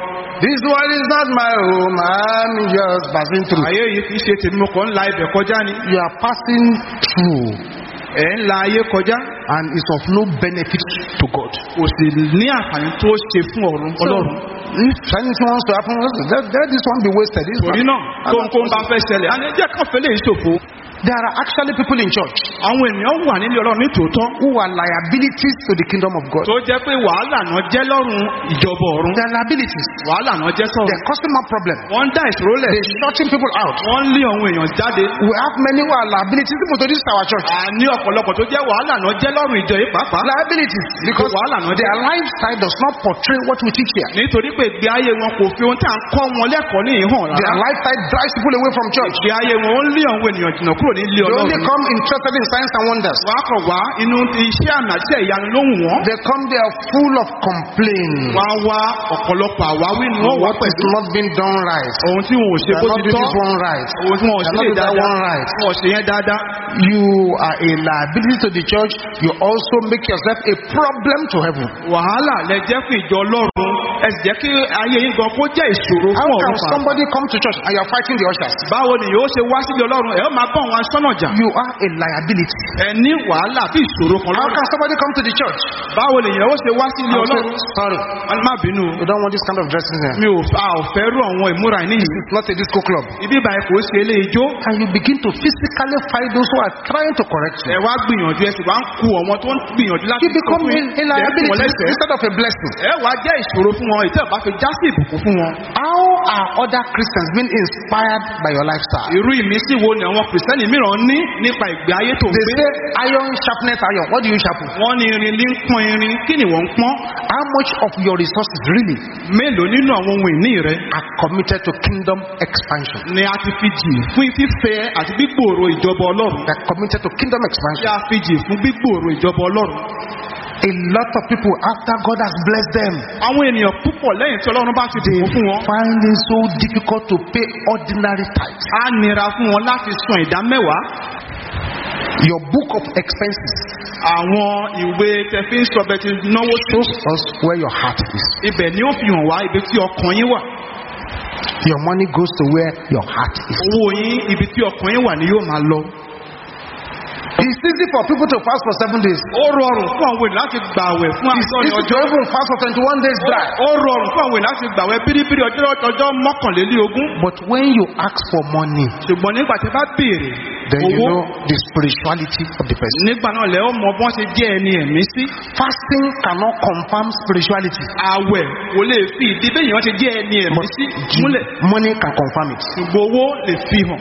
this one is not my home, I'm just passing through. ayé yìí kì í ṣe tèmi mo kàn ń la ibẹ̀ kọjá ni. You are passing through ẹ̀ ń la ayé kọjá. and it's of no benefit to God. kò sì ní àǹfààní tó ṣe fún ọ̀run ọlọ́run. If anything wants to happen, let, let this one be wasted. Torí náà tó ń kó ń bá fẹ́ ṣẹlẹ̀ á ní jẹ́ kàn fẹ́ lè ṣòfò. There are actually people in church àwọn ènìyàn wà nílé ọlọ́run ní tòótọ́. who are liabilities to the kingdom of God. tó jẹ́ pé wàhálà náà jẹ́ lọ́rùn ìjọba ọ̀run. They are liabilities. wàhálà náà jẹ́ sọ̀rọ̀. They're causing more problem. wọ́n dá ìṣòro lẹ̀. They're shutting people out. wọ́n lé àwọn èèyàn jáde. We have many who are liabilities even to this our church. àní ọ̀pọ̀lọpọ̀ tó jẹ́ wàhálà náà jẹ́ lọ́rùn ìjọ yìí pàápàá. Liabilities because wàhálà náà jẹ́. their lifestyle does not portray what we teach here. nítorí pé ìgbé ayé wọn kò fi ohun tí à ń kọ́ wọn lẹ́kọ̀ọ́ ní ìhàn Their lifestyle drives people away from church. ìgbé ayé wọn ó lé àwọn ènìyàn jìnnà kúrò ní ilé They only ọlọ́run. come interested in signs and wonders. wọ́n á kàn wá inú iṣẹ́ àmì àti ìyanu ló wù wọ́n. They come there full of complaint. wọ́n á wá ọ̀pọ̀lọpọ̀ àwáwí ni wọ́n wá What is pẹ̀lú. not being done right? ohun tí wọn ò ṣe They bó are ti not doing tọ́. this one right. ohun tí wọn ò They ṣe are not lè doing that dáadáa. one right. wọn ò ṣe yẹn dáadáa. You are a liability to the church. You also make yourself a problem to heaven. wàhálà lẹ jẹ́ fún ìjọ ọlọ́run ẹ sì jẹ́ kí ayé yín gan kó jẹ́ ìṣòro How fún can ọ̀run pa. somebody come to church and you are fighting the ushers? báwo ni yóò ṣe wá sílé ọlọ́run ẹ ó máa bá àwọn aṣọ́nà jà. You are a liability. ẹ ní wàhálà bí ìṣòro kan How lọ́rùn. can somebody come to the church? báwo ni yóò ṣe wá and say, ọlọ́run. Sorry, ní má bínú we don't want this kind of dressing here. mi ò fa ò fẹ́ rú àwọn ìmúra yìí. It's not a disco club. ibi ìbàyẹ̀ kò ṣe ilé ijó. And you begin to physically fight those who are trying to correct ẹ you. wá gbìyànjú ẹ sì wá ń ku àwọn tó ń gbìyànjú láti You become a, a ẹ liability instead of a blessing. ẹ wá jẹ́ ìṣòro fún wọn ìtẹ́ bá fi já sí ìbùkún fún wọn. How are other Christians being inspired by your lifestyle? irú ìmísí wo ni àwọn kìrìsìtẹ́nì mìíràn ní nípa ìgbé ayé tó ń They gbé. say iron sharpness iron. What do you sharpen? wọ́n ní irin ní pọ́n irin kí ni wọ́n ń pọ́n. How much of your resources really mélòó nínú àwọn ohun ìní rẹ are committed to kingdom expansion? ni a ti fi jì fún fífẹ́ àti gbígbòòrò ìjọba ọlọ́run. They are committed to kingdom expansion. a fi jì fún gbígbòòrò ìjọba ọlọ́run. A lot of people, after God has blessed them, àwọn ènìyàn púpọ̀ lẹ́yìn tí ọlọ́run bá ti bùkún fún wọn. find it so difficult to pay ordinary tithes. á nira fún wọn láti san ìdá mẹ́wàá. Your book of expenses àwọn ìwé tẹ̀fín sọ̀bẹ̀ ti náwó shows us where your heart is. ibẹ̀ ni ó fi hàn wá ibi tí ọkàn yín wà. Your money goes to where your heart is. owó yín ibi tí ọkàn yín wà ni yóò máa lọ. It's easy for people to fast for seven days. ó rọrùn fún àwọn ènìyàn láti gbàwẹ̀ fún It's àádọ́rin easy to ọjọ́. even fast for 21 days dry. ó rọrùn fún àwọn ènìyàn láti gbàwẹ̀ bíríbírí ọjọ́ ọjọ́ mọ́kànlélógún. But when you ask for money, ṣùgbọ́n nígbà tí ẹ bá béèrè then you know the spirituality of the person. nígbà náà lẹ́ ó mọ bọ́n ṣe jẹ́ ẹni ẹ̀mí sí. Fasting cannot confirm spirituality. àwẹ̀ kò lè fi ìdí bẹ́ẹ̀ yẹn ti jẹ́ ẹni ẹ̀mí But sí múlẹ̀. money can confirm it. ṣùgbọ́n owó lè fi hàn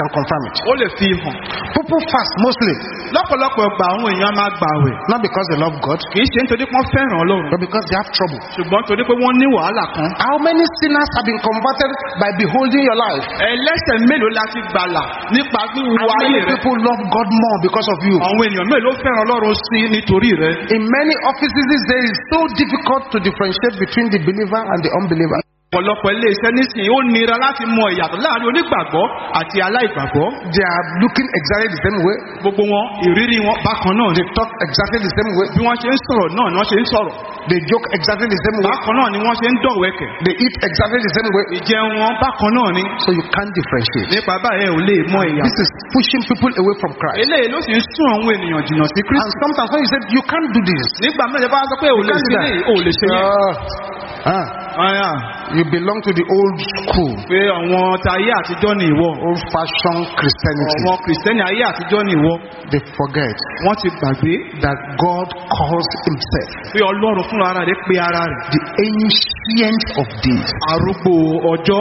Can confirm it. ó lè fi hàn. People fast mostly lọ́pọ̀lọpọ̀ ìgbà àwọn èèyàn máa gbàwẹ̀ not because they love God, kì í ṣe nítorí pé wọ́n fẹ́ràn ọlọ́run but because they have trouble. ṣùgbọ́n torí pé wọ́n ní wàhálà kan. How many sinners have been converted by beholding your life? ẹlẹ́sẹ̀ mélòó la ti gbàlà nípa wíwo How ayé many rẹ. people love God more because of you? àwọn ènìyàn mélòó fẹ́ràn ọlọ́run sí nítorí rẹ. In many offices these days, it's so difficult to differentiate between the believer and the unbeliever. Ọ̀pọ̀lọpọ̀ ilé iṣẹ́ nísìnyí ó nira láti mọ ìyàtọ̀ láàárín onígbàgbọ́ àti aláìgbàgbọ́. They are looking exactly the same way. gbogbo wọn ìrírí wọn bákan náà. They talk exactly the same way. bí wọ́n ṣe ń sọ̀rọ̀ náà ni wọ́n ṣe ń sọ̀rọ̀. They joke exactly the same way. bákan náà ni wọ́n ṣe ń dọ̀wẹ́kẹ̀. They eat exactly the same way. ìjẹun wọn bákan náà ni. So you can't differentiate. nípa báyẹn ò lè mọ This ìyàtọ̀. is pushing people away from Christ. eléyìí ló sì ń sún àwọn ènìyàn jìnnà sí And sometimes when you say you can't do this, nígbà mẹ́jọ bá sọ pé ò lè ṣe you belong to the old school, pé àwọn tayé àtijọ́ ni ìwọ. old fashioned Christianity. àwọn kìrìsìtẹ́nì ayé àtijọ́ ni ìwọ. They forget wọ́n ti gbàgbé that God calls Himself pé ọlọ́run fúnra ara rẹ̀ pé ara rẹ̀. the ancient of days. arúgbó ọjọ́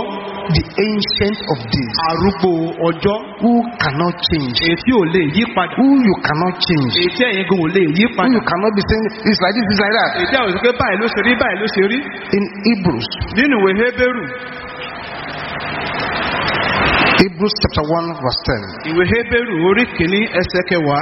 The ancient of days. arúgbó ọjọ́ Who cannot change. tí ò lè yí padà. Who you cannot change. tí ẹ̀yin gan ò lè yí Who padà. you cannot be saying it's like this, it's like that. tí àwọn ìsìnkú báyìí ló ṣe rí báyìí ló ṣe rí. In Hebrews, nínú ìwé hébérù Hebrews chapter 1, verse 10. ìwé hébérù orí kìíní ẹsẹ̀ kẹwàá.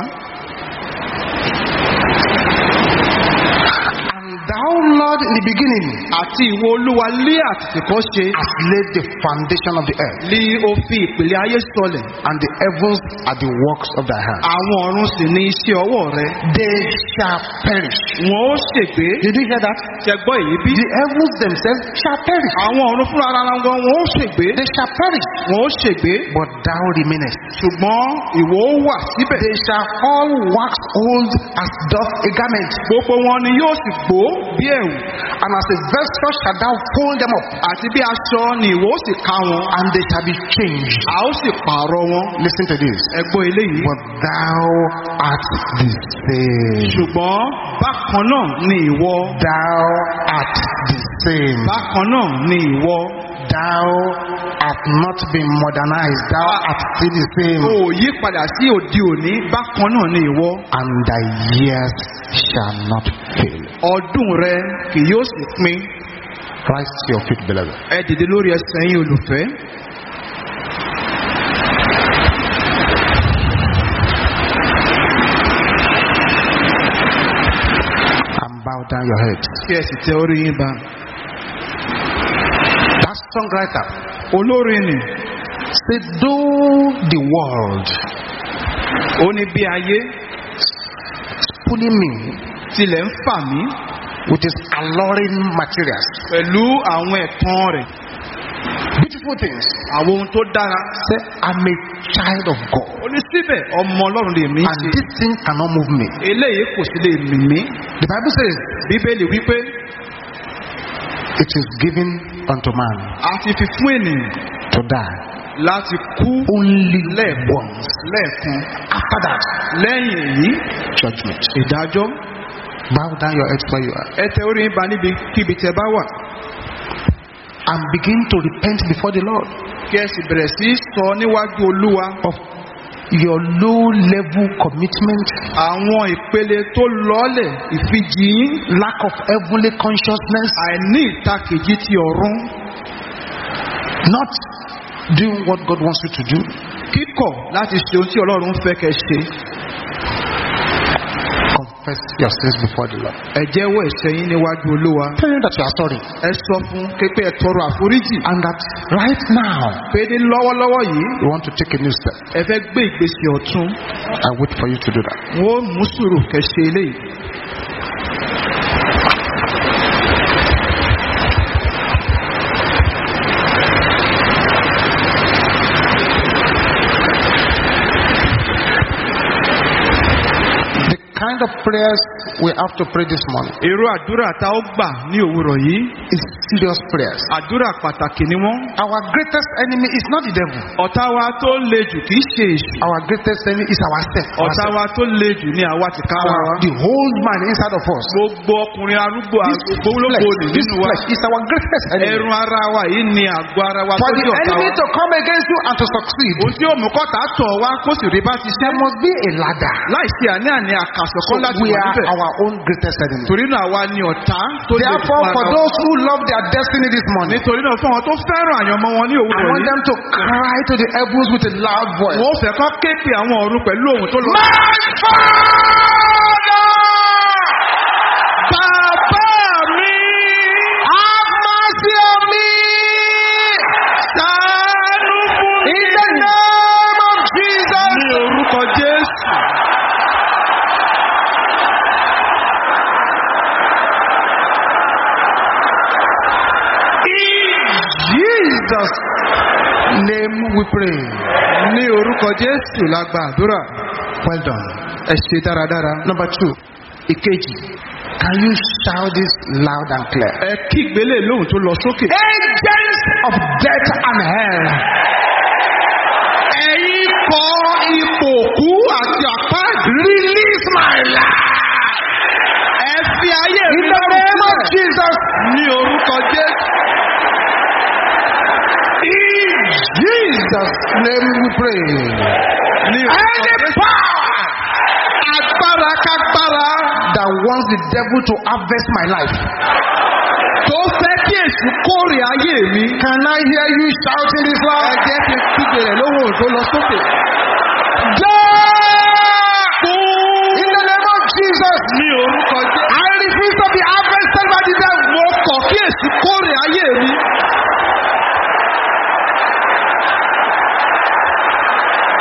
Thou, Lord, in the beginning, àti ìwọ olúwa lé àtìkọ́ ṣe hast laid the foundation of the earth, lé ó fi ìpìlẹ̀ ayé sọlẹ̀. and the heavens are the works of thy hand. àwọn ọ̀run sì ní iṣẹ́ ọwọ́ rẹ. They shall perish. wọn ó ṣègbé. Did you hear that? ṣe gbọ́ èyí bí. The heavens themselves shall perish. àwọn ọ̀run fúnra ara wọn wọn ó ṣègbé. They shall perish. wọn ó ṣègbé. But thou remainest. ṣùgbọ́n ìwọ ó wà síbẹ̀. They shall all wax old as doth a garment, gbogbo wọn ni yóò sì gbó bí ẹ̀wù. and as a vesture shalt thou fold them up, àti bí aṣọ ni ìwọ ó sì ká wọn. and they shall be changed. a ó sì pààrọ̀ wọn. Listen to this. ẹ gbọ́ eléyìí. But thou art the same. ṣùgbọ́n bákan náà ni ìwọ. Thou art the same. bákan náà ni ìwọ. Thou art not been modernized. Thou art still the same. o yí padà sí òde òní bákan náà ni ìwọ. And thy years shall not fail. ọdún rẹ kì yóò sì pin. Rise to your feet, beloved. ẹ dìde lórí ẹsẹ̀ yín olùfẹ́. And bow down your head. kí ẹ sì tẹ orí yín. Songwriter olórin said, Though the world ó ní bí ayé pulling me tilẹ̀ ń fà mí with its alluring materials, pẹ̀lú àwọn ẹ̀kan rẹ̀ beautiful things, àwọn ohun tó dára. say, I'm a child of God. ó ní síbẹ̀ ọmọ ọlọ́run lè mí And this thing cannot move me. eléyìí kò sí lè mì mí. The Bible says, bíbélì wípé It is given unto man a ti fi fún ènìyàn to die láti kú only once. lẹ́ẹ̀kan. After that, lẹ́yìn èyí judgment. ìdájọ́ Bow down your heads where you are ẹ tẹ orí yín ba níbi kíbi tẹ bá wà. and begin to repent before the Lord kí ẹ sì bẹ̀rẹ̀ sí sọ níwájú olúwa of your low level commitment, àwọn ìpele tó lọ́ọ̀lẹ̀ ìfijì yín lack of heavenly consciousness, àìní ìtakèjì ti ọ̀run not doing what God wants you to do. kíkọ̀ láti ṣe ohun tí ọlọ́run fẹ́ kẹ́ ṣe. Confess your sins before the Lord. ẹ jẹ́wọ́ ẹ̀ṣẹ̀ yín níwájú olúwa. Tell him that you are sorry. ẹ sọ fún képe ẹ tọrọ àforíjì. And that right now pé ní lọ́wọ́lọ́wọ́ yìí you want to take a new step. ẹ fẹ́ gbé ìgbésẹ̀ ọ̀tún. I wait for you to do that. wọ́n mú sùúrù kẹ́ ṣe eléyìí. Kind of prayers we have to pray this morning èrò àdúrà tá ó gbà ní òwúrọ̀ yìí is serious prayers. àdúrà pàtàkì ni wọ́n. Our greatest enemy is not the devil. ọ̀tá wa tó le jù kì í ṣe èṣù. Our greatest enemy is ourselves. ọ̀tá wa tó le jù ní àwa ti ká wa. The old man inside of us. gbogbo ọkùnrin arúgbó This àgbólógbò this nínú wa. flesh is our greatest enemy. ẹrun ara wa yìí ni àgọ́ ara wa For tó the jẹ́ ọ̀tá enemy wa. to come against you and to succeed, tí òmùkọ́ta tọ̀ wá kó sì rí bá ti ṣe. there must be a ladder. láìsí àní àní àkàsọ̀ we are our own greatest enemy. torí náà wa ni ọ̀tá tó Therefore, for those who love their destiny this morning, nítorí náà fún àwọn tó fẹ́ràn àyànmọ́ wọn ní I òwúrọ̀ want yìí. them to cry to the heavens with a loud voice. wọ́n fẹ́ kọ́ képe àwọn ọ̀run pẹ̀lú ohun tó lọ. My Father! bàbá mi Have mercy on me! ṣàánú fún mi. In the name of Jesus! ní orúkọ jésù. Jesus' name we pray. ní orúkọ jésù la gba àdúrà. Well done. ẹ ṣe dáradára. Number two. Ìkejì. Can you shout this loud and clear? ẹ kígbélé lóhùn tó lọ sókè. Agents of death and hell. ẹ̀yin kọ ipò kú àti àpá Release my life. ẹ fi ayé In mi the lọ́rùn name of. Jesus. ní orúkọ jésù. Jesus' name we pray. Any power agbára kágbára that wants the devil to harvest my life. tó fẹ́ kí èsù kórè ayé mi. Can I hear you shouting this ẹ loud? jẹ́ kí n kígbe rẹ̀ lóhùn tó lọ sókè. Die! In the name of Jesus. ní orúkọ jésù. I refuse to be harvested by the devil. mo kọ̀ kí èsù kórè ayé mi.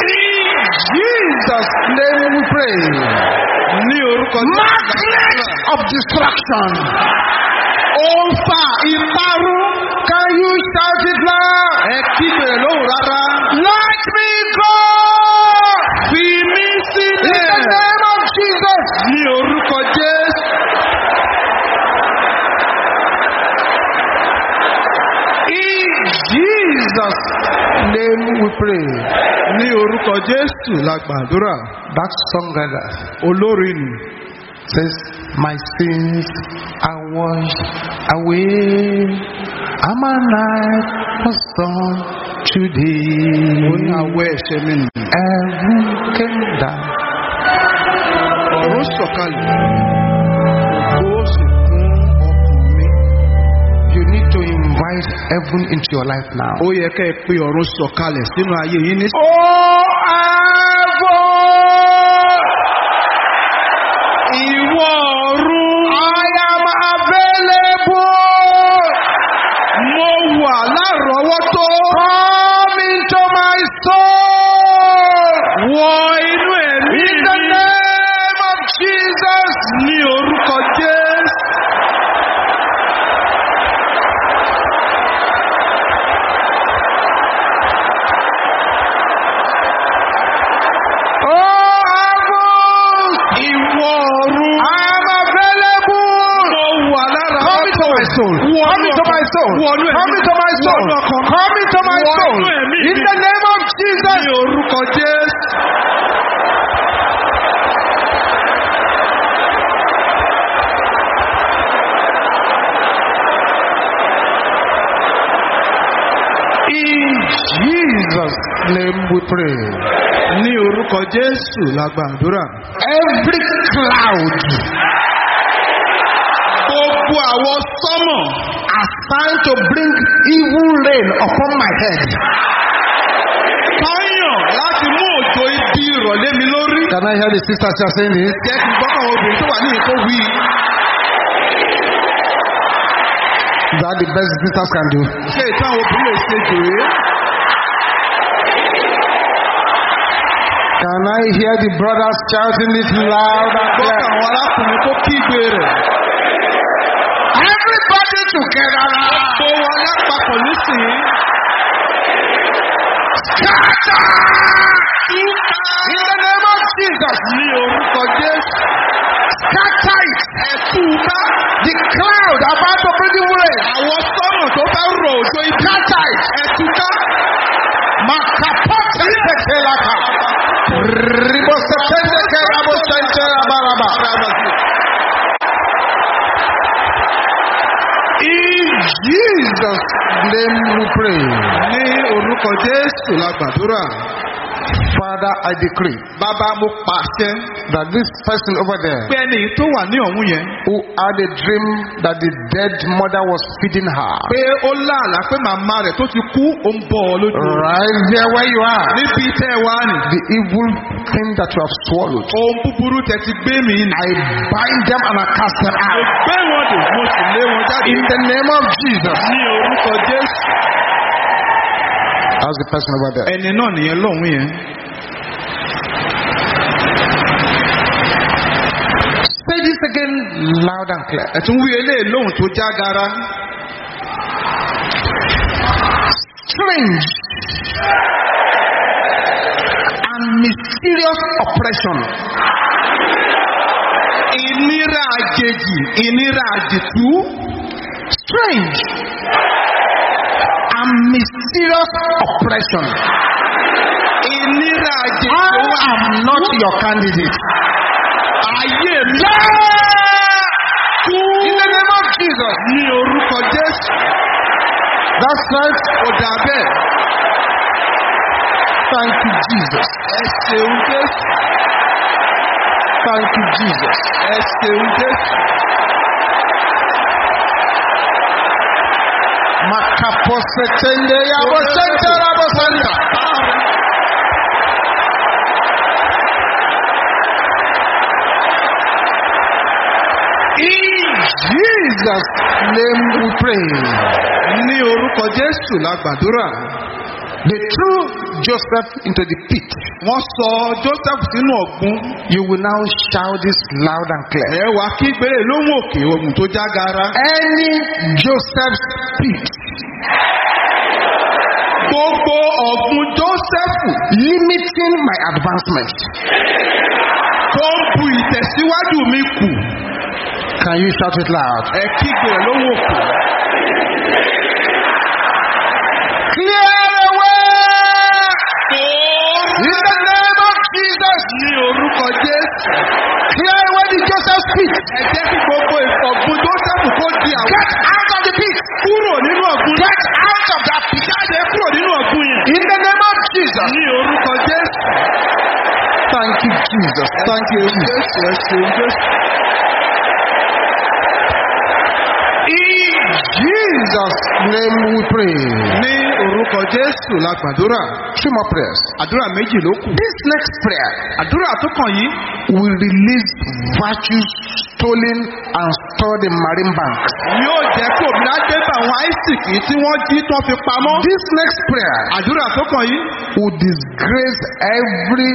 In Jesus' name we pray. ní orúkọ Magnet of destruction. ó ń fa ìparun. Can you shout it loud? ẹ kígbe rẹ̀ lóhùn rárá. Let me go! fi mí In sílẹ̀. the name of Jesus. ní orúkọ jésù. In Jesus' name we pray. ní orúkọ jésù la gbàdúrà. That songwriter olórin says, My sins are washed away. I'm a night was done ó ní today. àwọ̀ ẹ̀ṣẹ̀ mi. Heaven came down. ọ̀run sọ̀kalẹ̀. Invite heaven into your life now. ó yẹ kẹ́ ẹ pé ọ̀run sọ̀kalẹ̀ sínú ayé yín ní. Oh, heaven! ìwọ ọ̀run. I am available. mo wà lárọ̀ọ́wọ́tó. Come into my soul. wọ inú ẹ̀mí In the mi. name of Jesus. ní orúkọ jésù. Oh, heaven. ìwọ ọ̀run. I am available. mo wà lárọ̀ọ́wọ́tó. Come into my soul. Wọnú Come into my ọkàn. Soul. Come into my soul. Come into my soul. In the name of Jesus. In Jesus' name we pray. ní orúkọ jésù la gbàdúrà. Every cloud gbogbo àwọn sọ́mọ̀ assigned to bring evil rain upon my head. káyàn láti mú òjò ibi ìrọ̀lẹ́ mi lórí. Can I hear the who are saying this? jẹ́ kí n gbọ́ káwọn obìnrin tó wà ní ìkó wí. Is that the best sisters can do? ṣé ìtàn àwọn obìnrin lè ṣe jòrè. Can I hear the brothers shouting it loud and gbọ́ clear? káwọn arákùnrin kó kígbe rẹ̀. Everybody together gbogbo wọn lápapọ̀ nísìnyí. Scatter! In the name of Jesus. ní orúkọ jésù Scatter it. ẹ̀túká The cloud about to bring you rain. àwọn sọ́mọ̀ tó fẹ́ rò òjò ibi Scatter it. ẹ̀túká Makapota sekelaka. Ribosetende kerabosente rabaraba. In Jesus' name we pray. ní orúkọ jésù la gbàdúrà Father, I decree bàbá mo pàṣẹ that this person over there pé ẹni tó wà ní ọ̀hún yẹn who had a dream that the dead mother was feeding her, pé ó láàlá pé màmá rẹ̀ tó ti kú ó ń bọ̀ ọ́ lójú right there where you are, níbi tẹ́ ẹ wá nì the evil thing that you have swallowed, ohun búburú tẹ ti gbé mi nì. I bind them and I cast them mo out. gbé wọn dè mo sì lé wọn jáde In the name of Jesus. ní orúkọ jésù How's the person over there? ẹni náà nìyẹn lọ́hún yẹn. Say this again loud and clear. ẹ̀tún wí eléyìí lóhùn tó já gara Strange and mysterious oppression ìnira àjèjì ìnira àjètú strange and mysterious oppression. ìnira àjèjì I am not your candidate. ayé mi kú Jesus. ní orúkọ jésù That's right. ó dà bẹ́ẹ̀ Thank you, Jesus. ẹ ṣeun jésù Thank you, Jesus. ẹ ṣeun jésù Makaposetende yabosente rabosenta. In Jesus' name we pray. ní orúkọ jésù la gbàdúrà They threw Joseph into the pit. wọ́n sọ joseph sínú ọ̀gbun You will now shout this loud and clear. ẹ wá kí gbélé lóhùn òkè ohun tó já gara Any Joseph's pit gbogbo ọ̀gbun joseph limiting my advancement, tó ń bu ìtẹ̀síwájú mi kù can you shout it loud? ẹ gbélé lóhùn òkè Clear away! In the name of Jesus, ní orúkọ jésù clear away the Joseph's pit. ẹ jẹ́ kí gbogbo ọ̀gbun joseph kó di àwọn Get out of the pit. kúrò nínú ọ̀gbun Get out of that pit. jáde kúrò nínú ọ̀gbun yẹn In the name of Jesus. ní orúkọ jésù Thank you, Jesus. Thank you, Jesus. jésù ẹ ṣeun jésù. In Jesus' name we pray. ní orúkọ jésù la gbàdúrà Two more prayers. àdúrà méjì ló kù This next prayer àdúrà tó kàn yìí will release virtues stolen and stored in marine banks. yóò jẹ́ kí òmìnira dé bá àwọn àìsìkì tí wọ́n jí tán fi pamọ́. This next prayer àdúrà tó kàn yìí will disgrace every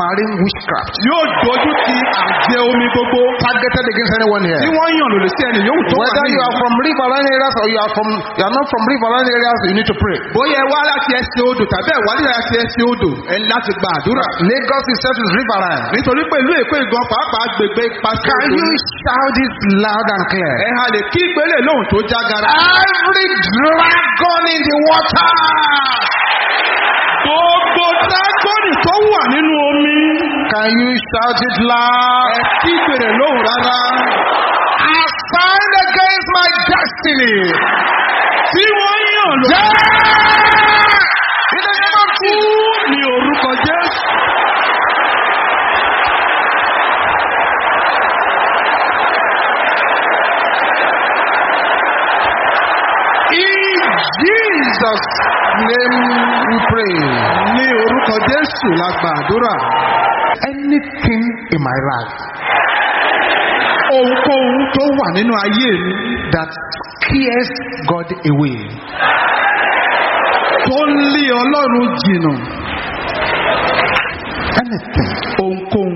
marine witchcraft yóò dojú ti àjẹ omi gbogbo targeted against anyone tí here. wọ́n yàn lòlò sí ẹni yòówù tó wà Whether ní you are from riverine areas or you are from you are not from riverine areas, you need to pray. bóyá ẹ wá láti ẹsẹ̀ odò tàbí ẹ wá láti ẹsẹ̀ odò ẹ láti gba àdúrà. Lagos itself is riverine. nítorí pé ìlú èkó ìgan pàápàá gbègbè pàṣẹ Can you shout this loud and clear? ẹ hà lè kí ìgbélé lóhùn tó jágara. Every dragon in the water, gbogbo dágọ́nì tó wà nínú omi can you shout it loud? ẹ kí ìgbèrè lóhùn rárá. Assigned against my destiny. tí wọ́n yàn lọ Yeah! In the name of kú Jesus. ní orúkọ jésù. In Jesus' name we pray. ní orúkọ jésù la gba àdúrà. Anything in my life ohunkóhun tó wà nínú ayé mi that scares God away, tó ń lé ọlọ́run jìnnà anything. ohunkóhun.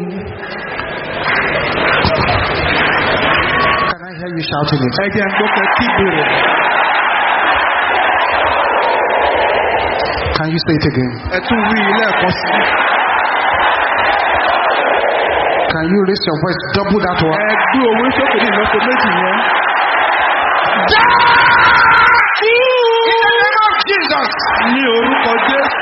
Can I hear you shouting it? ẹ jẹ́ gbọ́kẹ́ kígbe rẹ̀. Can you say it again? Can you raise your voice double that one? yẹn. In the name of Jesus. ní orúkọ jésù.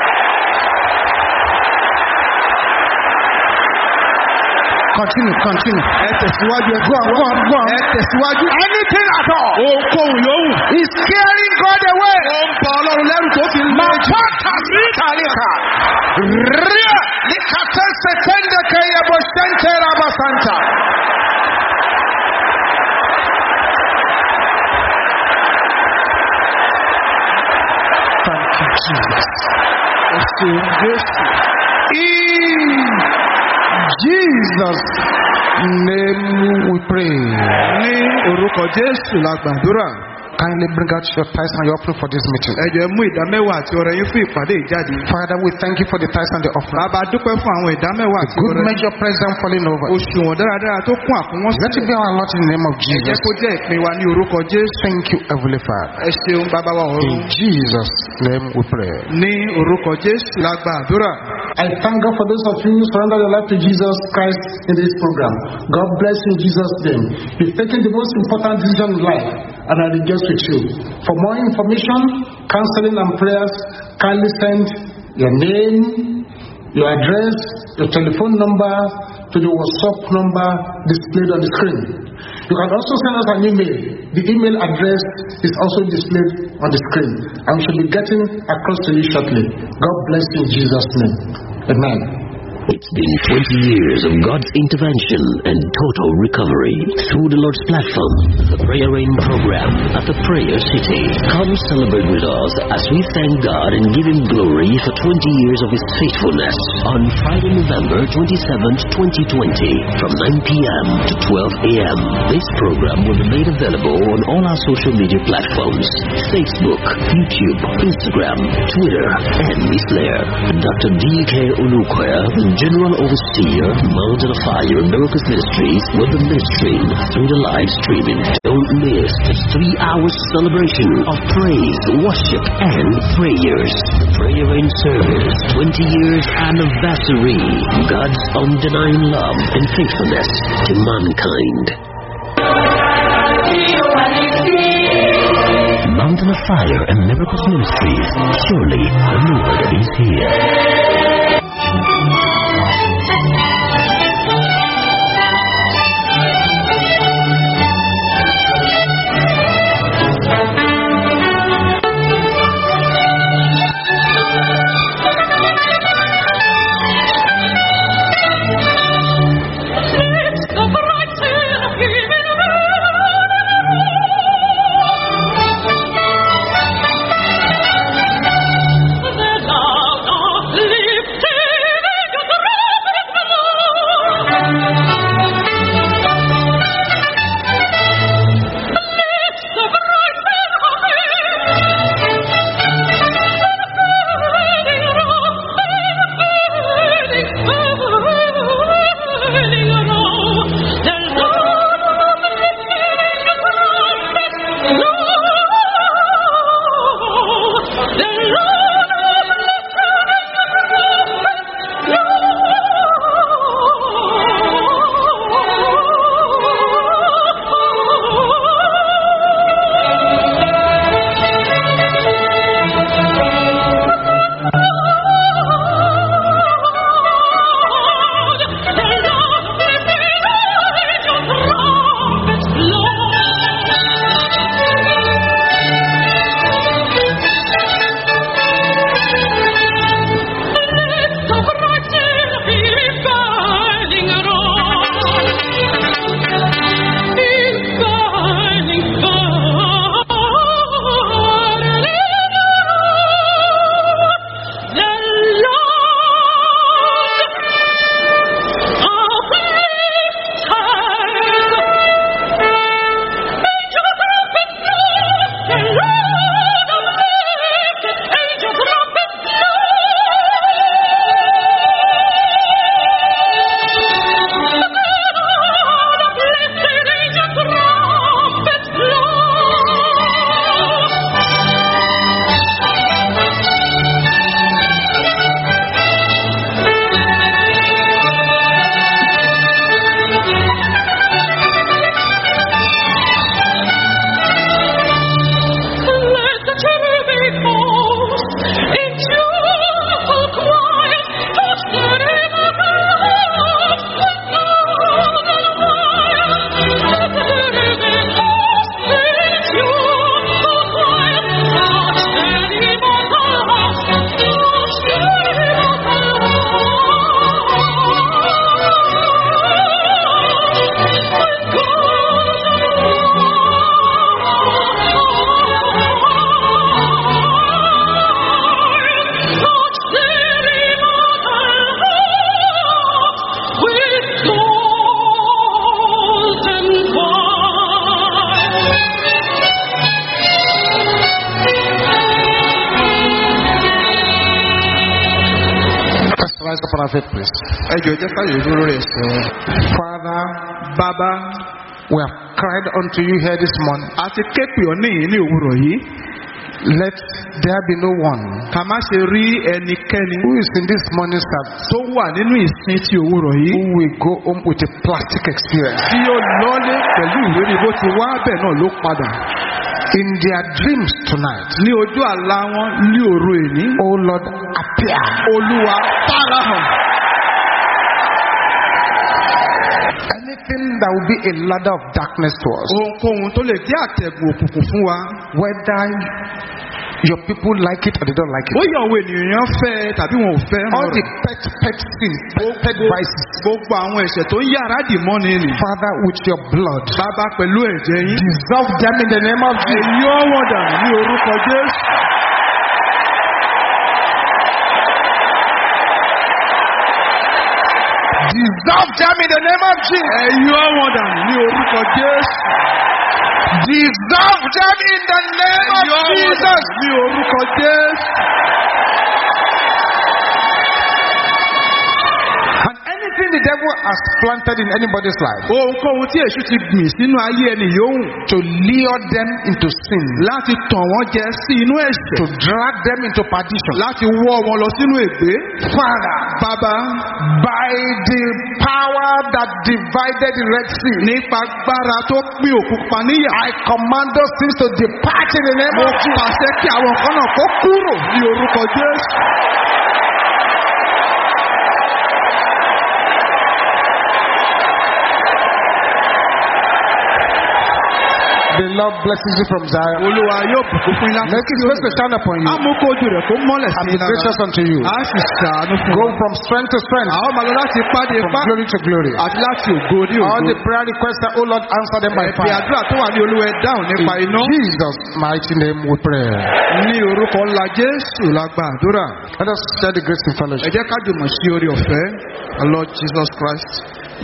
Continue, continue. ẹ tẹ̀síwájú ẹ Go on, go on, go on. ẹ tẹ̀síwájú. Anything at all ohunkóhun yòówù. is scaring God away. ó ń pa ọlọ́run lẹ́rù tó fi lé jù. Mapata sitalika. Ria likata setende kaya boshente rabasanta. Thank you, Jesus. ẹ ṣeun jésù. Jesus' name we pray. ní orúkọ jésù la gbàdúrà. Kindly bring out your tithes and your offering for this meeting. ẹ jẹ́ mú ìdámẹ́wàá àti ọrẹ yín fún ìpàdé ìjáde. Father, we thank you for the tithes and the offering. bàbá dúpẹ́ fún àwọn ìdámẹ́wàá àti Good ọrẹ. measure, press down, falling over. òṣùwọ̀n dáradára tó kún àkúnwọ́n Let it be our Lord in the name of Jesus. kó jẹ́ ìpín wa ní orúkọ jésù. Thank you, Heavenly Father. ẹ ṣeun bàbá wa ọ̀run. In Jesus' name we pray. ní orúkọ jésù la. I thank God for those of you who surrender your life to Jesus Christ in this program. God bless you in Jesus' name. You've taken the most important decision in life, and I rejoice with you. For more information, counseling, and prayers, kindly send your name, your address, your telephone number to the WhatsApp number displayed on the screen. You can also send us an email. The email address is also displayed on the screen, and we should be getting across to you shortly. God bless you in Jesus' name. Amen. It's been 20 years of God's intervention and total recovery through the Lord's platform, the Prayer Rain program at the Prayer City. Come celebrate with us as we thank God and give Him glory for 20 years of His faithfulness on Friday, November 27th, 2020 from 9 p.m. to 12 a.m. This program will be made available on all our social media platforms Facebook, YouTube, Instagram, Twitter, and Miss Blair. Dr. D.K. The General Overseer, Mountain of Fire and Miracles Ministries, will be ministering through the live streaming. Don't miss this three hour celebration of praise, worship, and prayers. The Prayer Rain Service, 20 years anniversary. God's undenying love and faithfulness to mankind. Mountain of Fire and Miracles Ministries. Surely the Lord is here. Jẹ́ ká lè dúró rẹ̀ sọ. Father, bàbá we have cried unto you here this morning. a ti ké pè ọ́ níyìn ní òwúrọ̀ yìí Let there be no one ká má ṣe rí ẹnikẹ́ni who is in this morning service tó wà nínú ìsìn ti òwúrọ̀ yìí who will go home with a plastic experience. tí ó lọ́lé pẹ̀lú ìrírí bó ti wá bẹ̀ náà ló padà In their dreams tonight, ní ojú àlá wọn ní òru èní oh Lord, appear. olúwa farahàn Anything that will be a ladder of darkness to us, ohunkóhun tó lè jẹ́ àtẹ̀gùn òkùnkùn fún wa. Whether your people like it or they don't like it, bóyá àwọn ènìyàn fẹ́ tàbí wọn ò fẹ́ all the pet, pet sins, pet, vices, gbogbo àwọn ẹ̀ṣẹ̀ tó ń yára dì mọ́ni nì. Father, with your blood, bàbá pẹ̀lú ẹ̀jẹ̀ yín. Dissolve them in the name of Jesus. èyí ọ̀wọ̀n dànù ní orúkọ jésù Dissolve them in the name of Jesus. èyí ọ̀wọ̀n dànù ní orúkọ jésù Dissolve them in the name of èyí ọ̀wọ̀n Jesus. dànù ní orúkọ jésù. And anything the devil has planted in anybody's life ohunkóhun tí èṣù ti gbìn sínú ayé ẹni yòówù to lure them into sin, láti tàn wọ́n jẹ sí inú ẹ̀ṣẹ̀ to drag them into perdition. láti wọ́ wọn lọ sínú ègbé Father, bàbá by the power that divided the Red Sea, nípa agbára tó pín òkú pa níyà I command those things to depart in the name mo of Jesus. pàṣẹ kí àwọn kan náà kó kúrò ní orúkọ jésù. The Lord blesses you from Zion. olúwa yóò bùkún fún iná. Make his face to shine upon you amúkójú rẹ̀ kó mọ́lẹ̀ and sí be iná. gracious unto you. a sì ṣàánú fún Go from strength to strength, àwọn lọ láti pàdé from ipá glory to glory. àti láti ògo ní All ògo. the prayer requests that, oh Lord, answer them by ẹ̀bí fire. àdúrà tó wà ní olúwa ẹ̀ dáhùn nípa In iná. Jesus' mighty name we pray. ní orúkọ ńlá jésù la gba àdúrà. Let us share the grace in ẹ fellowship. jẹ́ ká jùmọ̀ sí orí ọ̀fẹ́ our lord jesus christ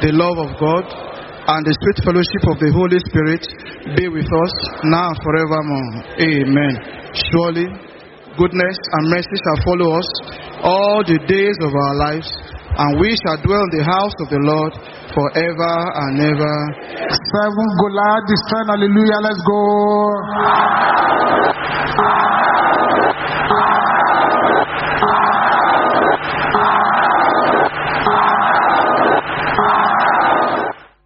the love of god and the sweet fellowship of the Holy Spirit be with us now and forevermore. Amen. Surely, goodness and mercy shall follow us all the days of our lives, and we shall dwell in the house of the Lord forever and ever. Seven Golad, this time, hallelujah, let's go.